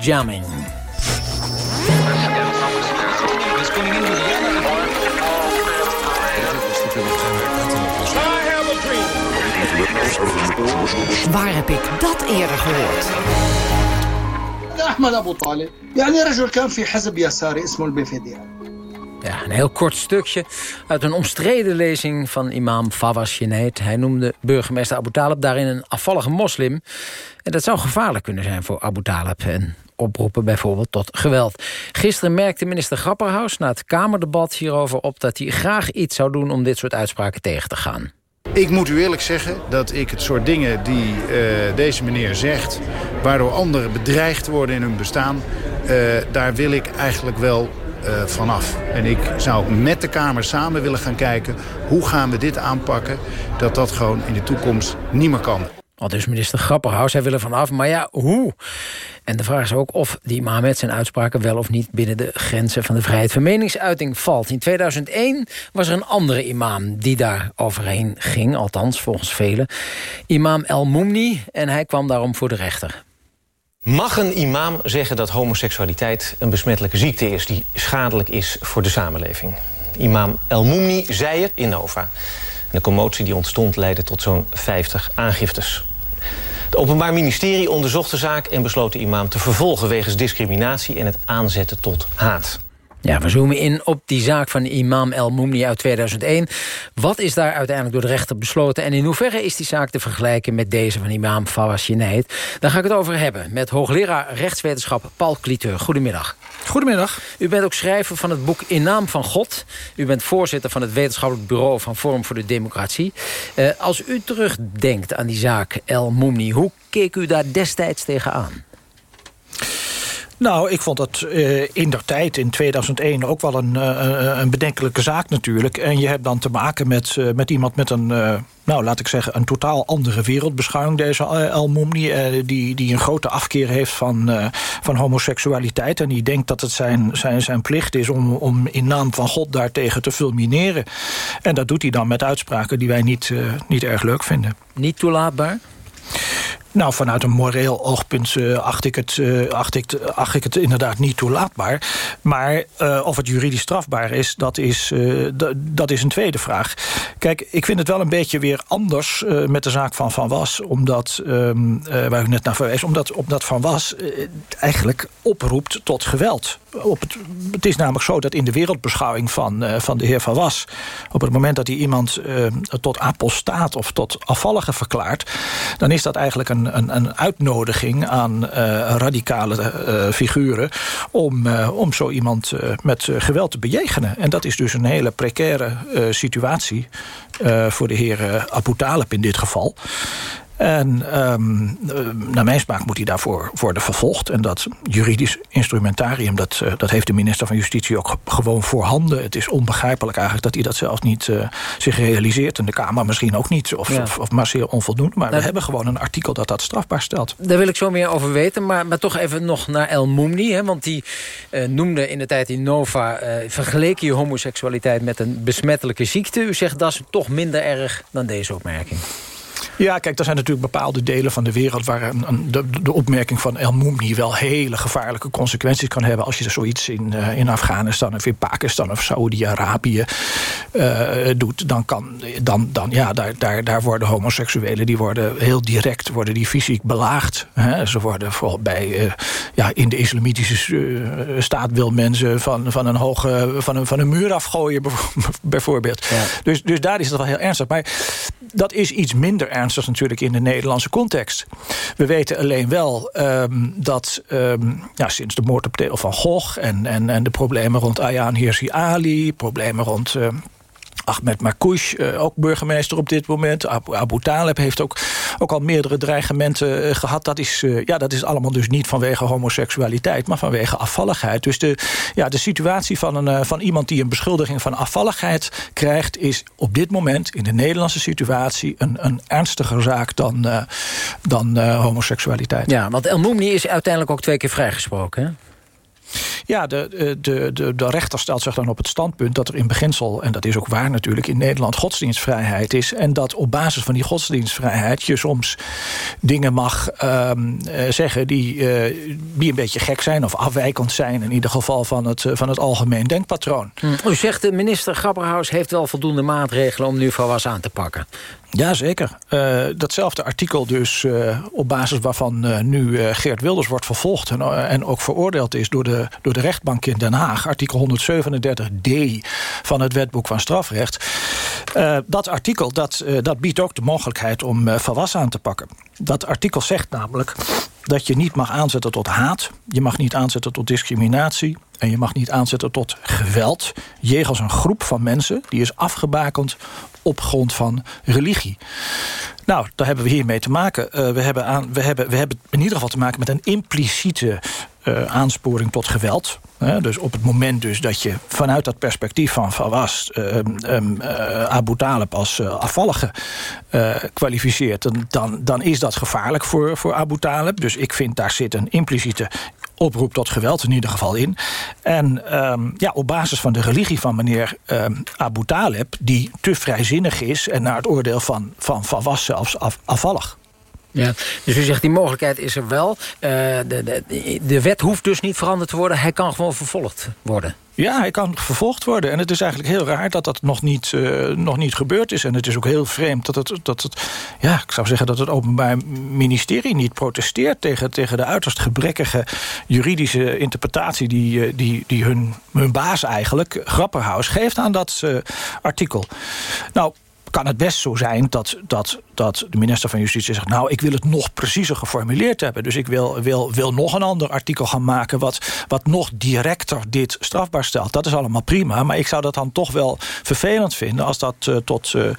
jamming. Waar heb ik dat eerder gehoord? أحمد أبو طالب يعني رجل كان في حزب يساري اسمه البيفيديا Ja, een heel kort stukje uit een omstreden lezing van imam Fawaz Jeneet. Hij noemde burgemeester Abu Talib daarin een afvallige moslim. En dat zou gevaarlijk kunnen zijn voor Abu Talib. En oproepen bijvoorbeeld tot geweld. Gisteren merkte minister Grapperhaus na het Kamerdebat hierover op... dat hij graag iets zou doen om dit soort uitspraken tegen te gaan. Ik moet u eerlijk zeggen dat ik het soort dingen die uh, deze meneer zegt... waardoor anderen bedreigd worden in hun bestaan... Uh, daar wil ik eigenlijk wel uh, vanaf. En ik zou met de Kamer samen willen gaan kijken... hoe gaan we dit aanpakken, dat dat gewoon in de toekomst niet meer kan. Al dus minister Grapperhaus, hij wil er vanaf. Maar ja, hoe? En de vraag is ook of die met zijn uitspraken... wel of niet binnen de grenzen van de vrijheid van meningsuiting valt. In 2001 was er een andere imam die daar overheen ging. Althans, volgens velen. Imam El Moumni. En hij kwam daarom voor de rechter. Mag een imam zeggen dat homoseksualiteit een besmettelijke ziekte is... die schadelijk is voor de samenleving? Imam El Moumni zei het in Nova. De commotie die ontstond leidde tot zo'n 50 aangiftes. Het Openbaar Ministerie onderzocht de zaak en besloot de imam te vervolgen... wegens discriminatie en het aanzetten tot haat. Ja, we zoomen in op die zaak van imam El Moumni uit 2001. Wat is daar uiteindelijk door de rechter besloten... en in hoeverre is die zaak te vergelijken met deze van imam Fawaz Jeneid? Daar ga ik het over hebben met hoogleraar rechtswetenschap Paul Cliteur. Goedemiddag. Goedemiddag. U bent ook schrijver van het boek In Naam van God. U bent voorzitter van het wetenschappelijk bureau van Forum voor de Democratie. Uh, als u terugdenkt aan die zaak El Moumni... hoe keek u daar destijds tegenaan? Nou, ik vond dat uh, in der tijd, in 2001, ook wel een, uh, een bedenkelijke zaak natuurlijk. En je hebt dan te maken met, met iemand met een, nou laat ik zeggen, een totaal andere wereldbeschouwing. Deze El Moumni, die, die een grote afkeer heeft van, van homoseksualiteit. En die denkt dat het zijn, zijn, zijn plicht is om, om in naam van God daartegen te fulmineren. En dat doet hij dan met uitspraken die wij niet, niet erg leuk vinden. Niet toelaatbaar? Nou, vanuit een moreel oogpunt uh, acht, ik het, uh, acht, ik, acht ik het inderdaad niet toelaatbaar. Maar uh, of het juridisch strafbaar is, dat is, dat is een tweede vraag. Kijk, ik vind het wel een beetje weer anders met de zaak van Van Was. Omdat, um, waar ik net naar verwees, omdat, omdat Van Was eigenlijk oproept tot geweld. Op het, het is namelijk zo dat in de wereldbeschouwing van, van de heer Van Was... op het moment dat hij iemand tot apostaat of tot afvallige verklaart... dan is dat eigenlijk een een, een, uitnodiging aan uh, radicale uh, figuren... om, uh, om zo iemand met geweld te bejegenen. En dat is dus een hele precaire situatie... voor de heer Abu Talib in dit geval. En um, naar mijn smaak moet hij daarvoor worden vervolgd. En dat juridisch instrumentarium, dat, uh, dat heeft de minister van Justitie ook gewoon voorhanden. Het is onbegrijpelijk eigenlijk dat hij dat zelfs niet uh, zich realiseert. En de Kamer misschien ook niet, of, ja. of, of maar zeer onvoldoende. Maar nou, we hebben gewoon een artikel dat dat strafbaar stelt. Daar wil ik zo meer over weten. Maar, maar toch even nog naar El Moumni. Hè, want die uh, noemde in de tijd in Nova... vergeleek je homoseksualiteit met een besmettelijke ziekte. U zegt dat is toch minder erg dan deze opmerking. Ja, kijk, er zijn natuurlijk bepaalde delen van de wereld... waar een, een, de, de, opmerking van El Moumni wel hele gevaarlijke consequenties kan hebben... als je zoiets in, uh, in Afghanistan of in Pakistan of Saoedi-Arabië uh, doet. Dan, kan, dan, dan ja, daar, daar, daar worden homoseksuelen die worden heel direct worden die fysiek belaagd. Hè. Ze worden vooral bij, uh, ja, in de islamitische staat wil mensen van, van, een hoge, van, een, van een muur afgooien bijvoorbeeld. Ja. Dus, dus daar is het wel heel ernstig. Maar dat is iets minder ernstig natuurlijk in de Nederlandse context. We weten alleen wel um, dat um, ja, sinds de moord op Theo van Gogh... en, en, en de problemen rond Ayaan Hirsi Ali, problemen rond... Uh, Ahmed Marcouch, uh, ook burgemeester op dit moment. Abu, Talib heeft ook, ook al meerdere dreigementen uh, gehad. Dat is, uh, ja, dat is allemaal dus niet vanwege homoseksualiteit... maar vanwege afvalligheid. Dus de, ja, de situatie van, een, van iemand die een beschuldiging van afvalligheid krijgt... is op dit moment in de Nederlandse situatie... een, een ernstiger zaak dan, dan homoseksualiteit. Ja, want El Moumni is uiteindelijk ook twee keer vrijgesproken, hè? Ja, de, de, de, de rechter stelt zich dan op het standpunt dat er in beginsel... en dat is ook waar natuurlijk in Nederland godsdienstvrijheid is... en dat op basis van die godsdienstvrijheid je soms dingen mag um, zeggen... Die, uh, die een beetje gek zijn of afwijkend zijn... in ieder geval van het, van het algemeen denkpatroon. Hm. U zegt de minister Grapperhaus heeft wel voldoende maatregelen... om nu was aan te pakken. Jazeker. Uh, datzelfde artikel dus uh, op basis waarvan uh, nu Geert Wilders wordt vervolgd... En, en, ook veroordeeld is door de, door de rechtbank in Den Haag. Artikel 137d van het wetboek van strafrecht. dat artikel dat, dat biedt ook de mogelijkheid om was aan te pakken. Dat artikel zegt namelijk dat je niet mag aanzetten tot haat. Je mag niet aanzetten tot discriminatie. En je mag niet aanzetten tot geweld. Jegens een groep van mensen die is afgebakend op grond van religie. Nou, daar hebben we hiermee te maken. Uh, we, hebben aan, we, hebben, we hebben in ieder geval te maken met een impliciete uh, aansporing tot geweld. dus op het moment dus dat je vanuit dat perspectief van Fawaz... Um, Abu Talib als afvallige kwalificeert... Dan, dan is dat gevaarlijk voor, voor Abu Talib. Dus ik vind daar zit een impliciete oproep tot geweld in ieder geval in. En um, ja, op basis van de religie van meneer um, Abu Talib... die te vrijzinnig is en naar het oordeel van, van, van Af, afvallig. Ja, dus u zegt die mogelijkheid is er wel. Uh, de, de, de wet hoeft dus niet veranderd te worden. Hij kan gewoon vervolgd worden. Ja, hij kan vervolgd worden. En het is eigenlijk heel raar dat dat nog niet, uh, nog niet gebeurd is. En het is ook heel vreemd dat het, dat het... Ja, ik zou zeggen dat het Openbaar Ministerie niet protesteert... tegen, tegen de uiterst gebrekkige juridische interpretatie... die, uh, die, die hun, hun baas eigenlijk, Grapperhaus, geeft aan dat uh, artikel. Nou, kan het best zo zijn dat, dat, dat de minister van Justitie zegt... nou, ik wil het nog preciezer geformuleerd hebben. Dus ik wil, wil, wil nog een ander artikel gaan maken... Wat, wat nog directer dit strafbaar stelt. Dat is allemaal prima, maar ik zou dat dan toch wel vervelend vinden... als dat uh, tot, uh,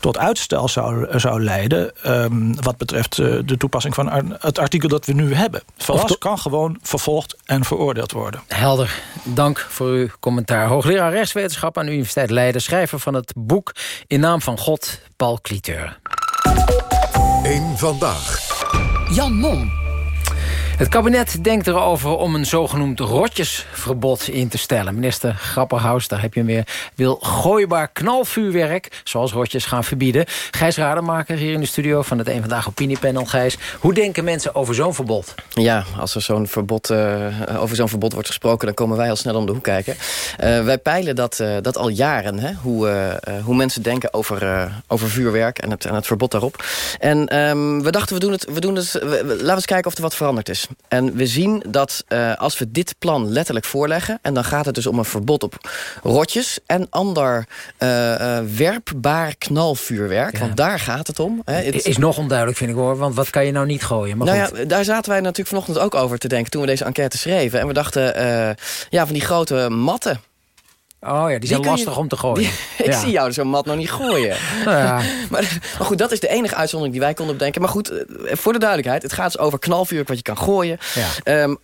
tot uitstel zou, zou leiden... Um, wat betreft uh, de toepassing van het artikel dat we nu hebben. Verras kan gewoon vervolgd en veroordeeld worden. Helder. Dank voor uw commentaar. Hoogleraar rechtswetenschap aan de Universiteit Leiden... schrijver van het boek In naam van God, Paul Cliteur. Eén vandaag. Jan Mom. Het kabinet denkt erover om een zogenoemd rotjesverbod in te stellen. Minister Grapperhaus, daar heb je hem weer, wil gooibaar knalvuurwerk, zoals rotjes, gaan verbieden. Gijs Rademaker hier in de studio van het Eén Vandaag Opiniepanel. Gijs, hoe denken mensen over zo'n verbod? Ja, als er zo'n verbod, uh, over zo'n verbod wordt gesproken... dan komen wij al snel om de hoek kijken. Uh, wij peilen dat, uh, dat al jaren, hè, hoe, hoe mensen denken over, over vuurwerk... En het, en het verbod daarop. En um, we dachten, we doen het, we doen het, laten we eens kijken of er wat veranderd is. En we zien dat uh, als we dit plan letterlijk voorleggen... en dan gaat het dus om een verbod op rotjes... en ander uh, uh, werpbaar knalvuurwerk, ja. want daar gaat het om. Hè. Het is nog onduidelijk, vind ik hoor, want wat kan je nou niet gooien? Maar nou ja, daar zaten wij natuurlijk vanochtend ook over te denken... toen we deze enquête schreven. En we dachten, ja, van die grote matten... Oh ja, die zijn die lastig je, om te gooien. Die, ik ja. zie jou zo'n mat nog niet gooien. Nou ja. maar, maar, goed, dat is de enige uitzondering die wij konden bedenken. Maar goed, voor de duidelijkheid. Het gaat dus over knalvuur wat je kan gooien. Ja. Um,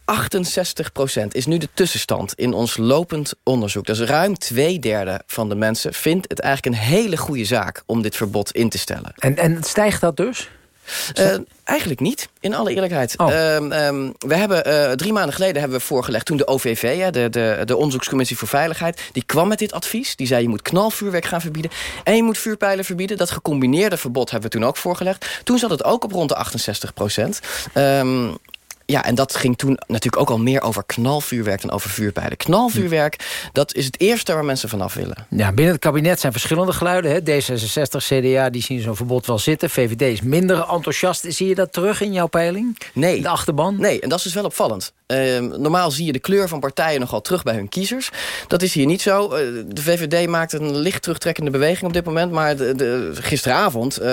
68% is nu de tussenstand in ons lopend onderzoek. Dus ruim twee derde van de mensen vindt het eigenlijk een hele goede zaak... om dit verbod in te stellen. En, en stijgt dat dus? Uh, eigenlijk niet, in alle eerlijkheid. Oh. Um, um, we hebben, uh, drie maanden geleden hebben we voorgelegd... toen de OVV, hè, de, de, de Onderzoekscommissie voor Veiligheid... die kwam met dit advies. Die zei je moet knalvuurwerk gaan verbieden... en je moet vuurpijlen verbieden. Dat gecombineerde verbod hebben we toen ook voorgelegd. Toen zat het ook op rond de 68 procent. Um, ja, en dat ging toen natuurlijk ook al meer over knalvuurwerk dan over vuurpijlen. Knalvuurwerk, dat is het eerste waar mensen vanaf willen. Ja, binnen het kabinet zijn verschillende geluiden. Hè? D66, CDA, die zien zo'n verbod wel zitten. VVD is minder enthousiast. Zie je dat terug in jouw peiling? Nee. De achterban? Nee, en dat is dus wel opvallend. Uh, normaal zie je de kleur van partijen nogal terug bij hun kiezers. Dat is hier niet zo. Uh, de VVD maakt een licht terugtrekkende beweging op dit moment. Maar de, de, gisteravond uh,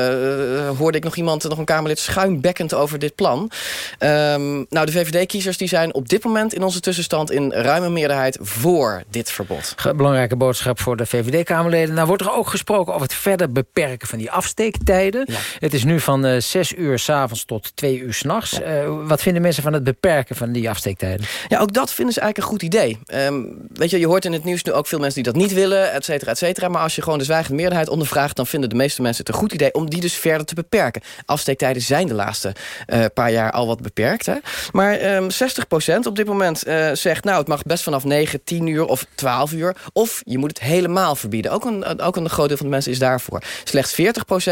hoorde ik nog iemand, nog een Kamerlid... schuimbekkend over dit plan. Um, nou, de VVD-kiezers die zijn op dit moment in onze tussenstand... in ruime meerderheid voor dit verbod. Belangrijke boodschap voor de VVD-Kamerleden. Nou wordt er ook gesproken over het verder beperken van die afsteektijden. Ja. Het is nu van uh, 6 uur s'avonds tot 2 uur s'nachts. Ja. Uh, wat vinden mensen van het beperken van die afsteektijden? Ja, ook dat vinden ze eigenlijk een goed idee. Um, weet je, je hoort in het nieuws nu ook veel mensen die dat niet willen, et cetera, et cetera. Maar als je gewoon de zwijgende meerderheid ondervraagt... dan vinden de meeste mensen het een goed idee om die dus verder te beperken. Afsteektijden zijn de laatste uh, paar jaar al wat beperkt, hè. Maar um, 60% op dit moment uh, zegt... nou, het mag best vanaf 9, 10 uur of 12 uur. Of je moet het helemaal verbieden. Ook een, ook een groot deel van de mensen is daarvoor. Slechts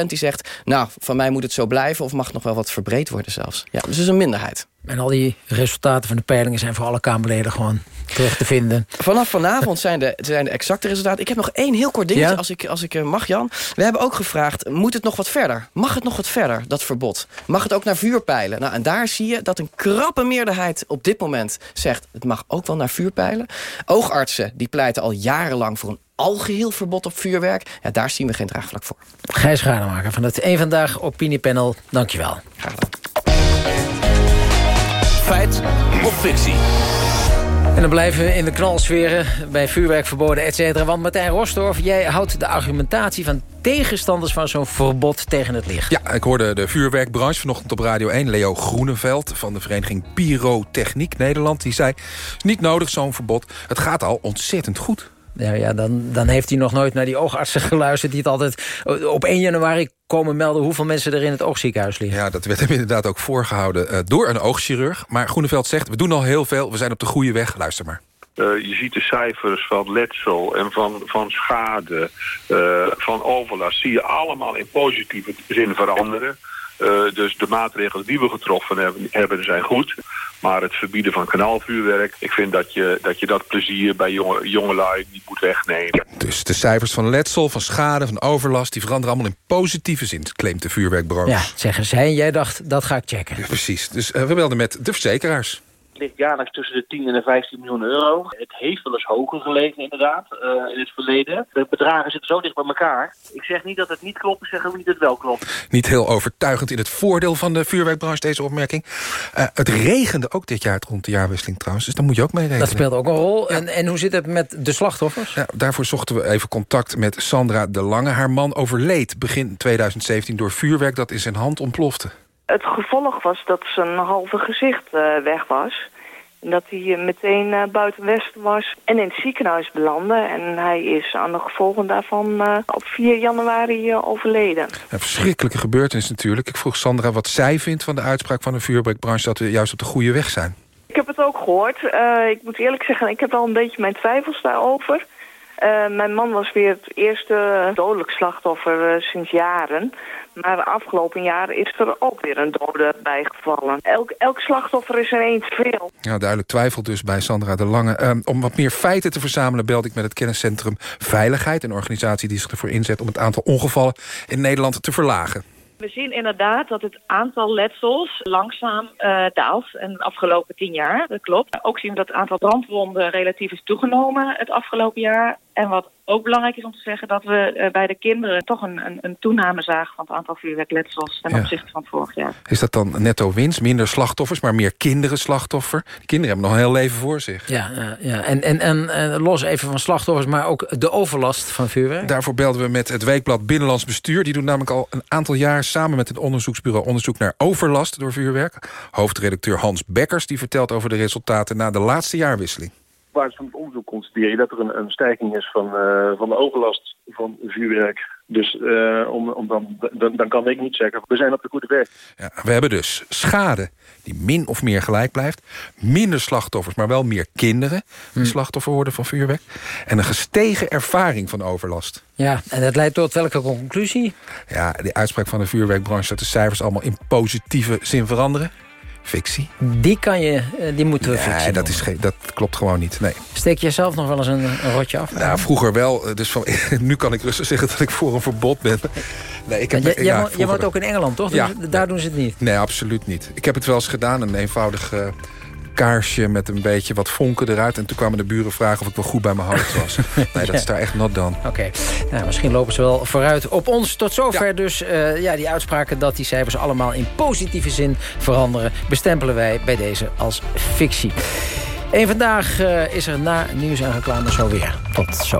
40% die zegt... nou, van mij moet het zo blijven... of mag nog wel wat verbreed worden zelfs. Ja, dus is een minderheid. En al die resultaten van de peilingen zijn voor alle Kamerleden gewoon terug te vinden. Vanaf vanavond zijn de, zijn de exacte resultaten. Ik heb nog één heel kort dingetje, ja? als ik, als ik mag, Jan. We hebben ook gevraagd, moet het nog wat verder? Mag het nog wat verder, dat verbod? Mag het ook naar vuurpijlen? Nou, en daar zie je dat een krappe meerderheid op dit moment zegt... het mag ook wel naar vuurpijlen. Oogartsen die pleiten al jarenlang voor een algeheel verbod op vuurwerk. Ja, daar zien we geen draagvlak voor. Gijs Rademaker van het Eén Vandaag Opiniepanel, dankjewel. Graag gedaan. Feit of fictie? En dan blijven we in de knalsferen bij vuurwerkverboden, et cetera. Want Martijn Rosdorf, jij houdt de argumentatie van tegenstanders van zo'n verbod tegen het licht. Ja, ik hoorde de vuurwerkbranche vanochtend op Radio 1. Leo Groeneveld van de vereniging Pyrotechniek Nederland. Die zei, niet nodig zo'n verbod. Het gaat al ontzettend goed. Ja, ja dan, dan heeft hij nog nooit naar die oogartsen geluisterd... die het altijd op 1 januari komen melden... hoeveel mensen er in het oogziekenhuis liggen. Ja, dat werd hem inderdaad ook voorgehouden uh, door een oogchirurg. Maar Groeneveld zegt, we doen al heel veel, we zijn op de goede weg. Luister maar. Uh, je ziet de cijfers van letsel en van, van schade, uh, van overlast... zie je allemaal in positieve zin veranderen. Uh, dus de maatregelen die we getroffen hebben, hebben zijn goed. Maar het verbieden van kanaalvuurwerk... ik vind dat je dat, je dat plezier bij jonge, jongelui niet moet wegnemen. Dus de cijfers van letsel, van schade, van overlast... die veranderen allemaal in positieve zin, claimt de vuurwerkbranche. Ja, zeggen zij. Jij dacht, dat ga ik checken. Ja, precies. Dus uh, we belden met de verzekeraars ligt jaarlijks tussen de 10 en de 15 miljoen euro. Het heeft wel eens hoger gelegen inderdaad uh, in het verleden. De bedragen zitten zo dicht bij elkaar. Ik zeg niet dat het niet klopt, ik zeg ook niet dat het wel klopt. Niet heel overtuigend in het voordeel van de vuurwerkbranche deze opmerking. Uh, het regende ook dit jaar rond de jaarwisseling trouwens, dus daar moet je ook mee rekenen. Dat speelt ook een rol. Ja. En, en hoe zit het met de slachtoffers? Ja, daarvoor zochten we even contact met Sandra de Lange. Haar man overleed begin 2017 door vuurwerk dat in zijn hand ontplofte. Het gevolg was dat zijn halve gezicht uh, weg was. En dat hij meteen uh, buiten Westen was en in het ziekenhuis belandde. En hij is aan de gevolgen daarvan op 4 januari overleden. Een verschrikkelijke gebeurtenis natuurlijk. Ik vroeg Sandra wat zij vindt van de uitspraak van de vuurwerkbranche... dat we juist op de goede weg zijn. Ik heb het ook gehoord. ik moet eerlijk zeggen, ik heb wel een beetje mijn twijfels daarover. Mijn man was weer het eerste dodelijk slachtoffer sinds jaren... Maar afgelopen jaren is er ook weer een dode bijgevallen. Elk, elk slachtoffer is er veel. Ja, duidelijk twijfel dus bij Sandra de Lange. Um, om wat meer feiten te verzamelen belde ik met het kenniscentrum Veiligheid. Een organisatie die zich ervoor inzet om het aantal ongevallen in Nederland te verlagen. We zien inderdaad dat het aantal letsels langzaam uh, daalt in de afgelopen tien jaar. Dat klopt. Ook zien we dat het aantal brandwonden relatief is toegenomen het afgelopen jaar. En wat ook belangrijk is om te zeggen dat we uh, bij de kinderen toch een, een, een, toename zagen van het aantal vuurwerkletsels ten ja. opzichte van vorig jaar. Is dat dan netto winst? Minder slachtoffers, maar meer kinderen slachtoffer? Die kinderen hebben nog een heel leven voor zich. Ja, uh, ja. en, en, en uh, los even van slachtoffers, maar ook de overlast van vuurwerk? Daarvoor belden we met het Weekblad Binnenlands Bestuur. Die doen namelijk al een aantal jaar samen met het onderzoeksbureau onderzoek naar overlast door vuurwerk. Hoofdredacteur Hans Bekkers die vertelt over de resultaten na de laatste jaarwisseling basis van het onderzoek constateer je dat er een, een stijging is van, uh, van de overlast van vuurwerk. Dus uh, om, om dan, dan, dan kan ik niet zeggen, we zijn op de goede weg. Ja, we hebben dus schade die min of meer gelijk blijft. Minder slachtoffers, maar wel meer kinderen die hm. slachtoffer worden van vuurwerk. En een gestegen ervaring van overlast. Ja, en dat leidt tot welke conclusie? Ja, de uitspraak van de vuurwerkbranche... dat de cijfers allemaal in positieve zin veranderen. Fictie. Die kan je, die moeten we nee, fictie dat, is geen, dat klopt gewoon niet. Nee. Steek jij zelf nog wel eens een, een rotje af? Nou, vroeger wel. Dus van, nu kan ik rustig zeggen dat ik voor een verbod ben. Nee, ik heb, ja, ja, ja, je woont ook in Engeland, toch? Ja, dus daar doen ze het niet? Nee, absoluut niet. Ik heb het wel eens gedaan, een eenvoudig... Uh, kaarsje met een beetje wat vonken eruit. En toen kwamen de buren vragen of ik wel goed bij mijn hoofd was. Nee, dat is daar echt not dan. Oké, okay. nou, misschien lopen ze wel vooruit op ons. Tot zover ja. dus uh, ja, die uitspraken dat die cijfers allemaal in positieve zin veranderen... bestempelen wij bij deze als fictie. En vandaag uh, is er na nieuws en reclame zo weer. Tot zo.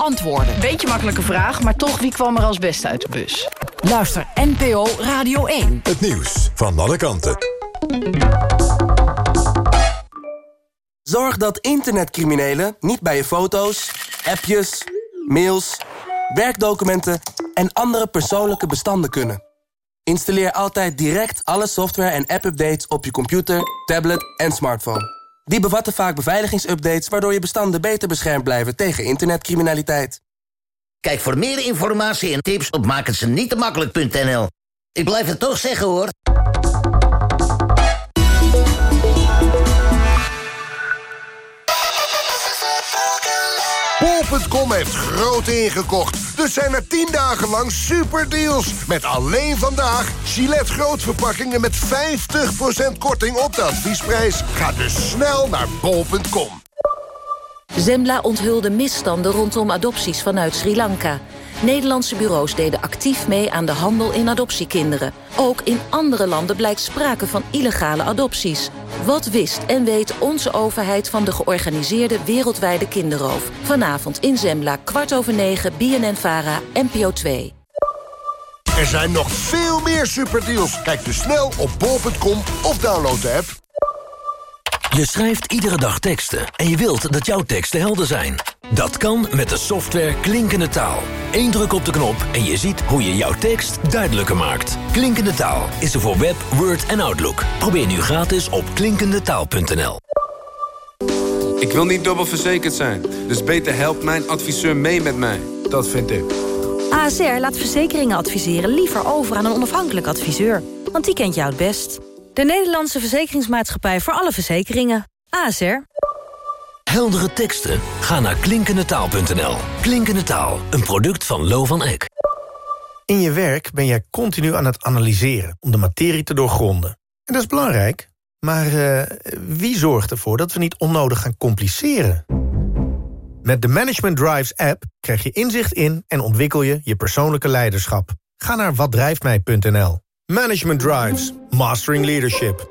antwoorden. Beetje makkelijke vraag, maar toch, wie kwam er als beste uit de bus? Luister NPO Radio 1. Het nieuws van alle kanten. Zorg dat internetcriminelen niet bij je foto's, appjes, mails, werkdocumenten en andere persoonlijke bestanden kunnen. Installeer altijd direct alle software en app-updates op je computer, tablet en smartphone. Die bevatten vaak beveiligingsupdates waardoor je bestanden beter beschermd blijven tegen internetcriminaliteit. Kijk voor meer informatie en tips op makkelijk.nl. Ik blijf het toch zeggen hoor. Bol.com heeft groot ingekocht. Dus zijn er 10 dagen lang superdeals. Met alleen vandaag Gillette grootverpakkingen met 50% korting op de adviesprijs. Ga dus snel naar bol.com. Zembla onthulde misstanden rondom adopties vanuit Sri Lanka. Nederlandse bureaus deden actief mee aan de handel in adoptiekinderen. Ook in andere landen blijkt sprake van illegale adopties. Wat wist en weet onze overheid van de georganiseerde wereldwijde kinderroof? Vanavond in Zembla, kwart over negen, BNN-VARA, NPO 2. Er zijn nog veel meer superdeals. Kijk dus snel op bol.com of download de app. Je schrijft iedere dag teksten en je wilt dat jouw teksten helder zijn. Dat kan met de software Klinkende Taal. Eén druk op de knop en je ziet hoe je jouw tekst duidelijker maakt. Klinkende Taal is er voor Web, Word en Outlook. Probeer nu gratis op klinkendetaal.nl. Ik wil niet dubbel verzekerd zijn, dus beter helpt mijn adviseur mee met mij. Dat vind ik. ASR laat verzekeringen adviseren liever over aan een onafhankelijk adviseur. Want die kent jou het best. De Nederlandse Verzekeringsmaatschappij voor alle verzekeringen. ASR. Heldere teksten? Ga naar klinkendetaal.nl. Klinkende Taal, een product van Lo van Eck. In je werk ben jij continu aan het analyseren om de materie te doorgronden. En dat is belangrijk. Maar uh, wie zorgt ervoor dat we niet onnodig gaan compliceren? Met de Management Drives app krijg je inzicht in en ontwikkel je je persoonlijke leiderschap. Ga naar watdrijftmij.nl. Management Drives. Mastering Leadership.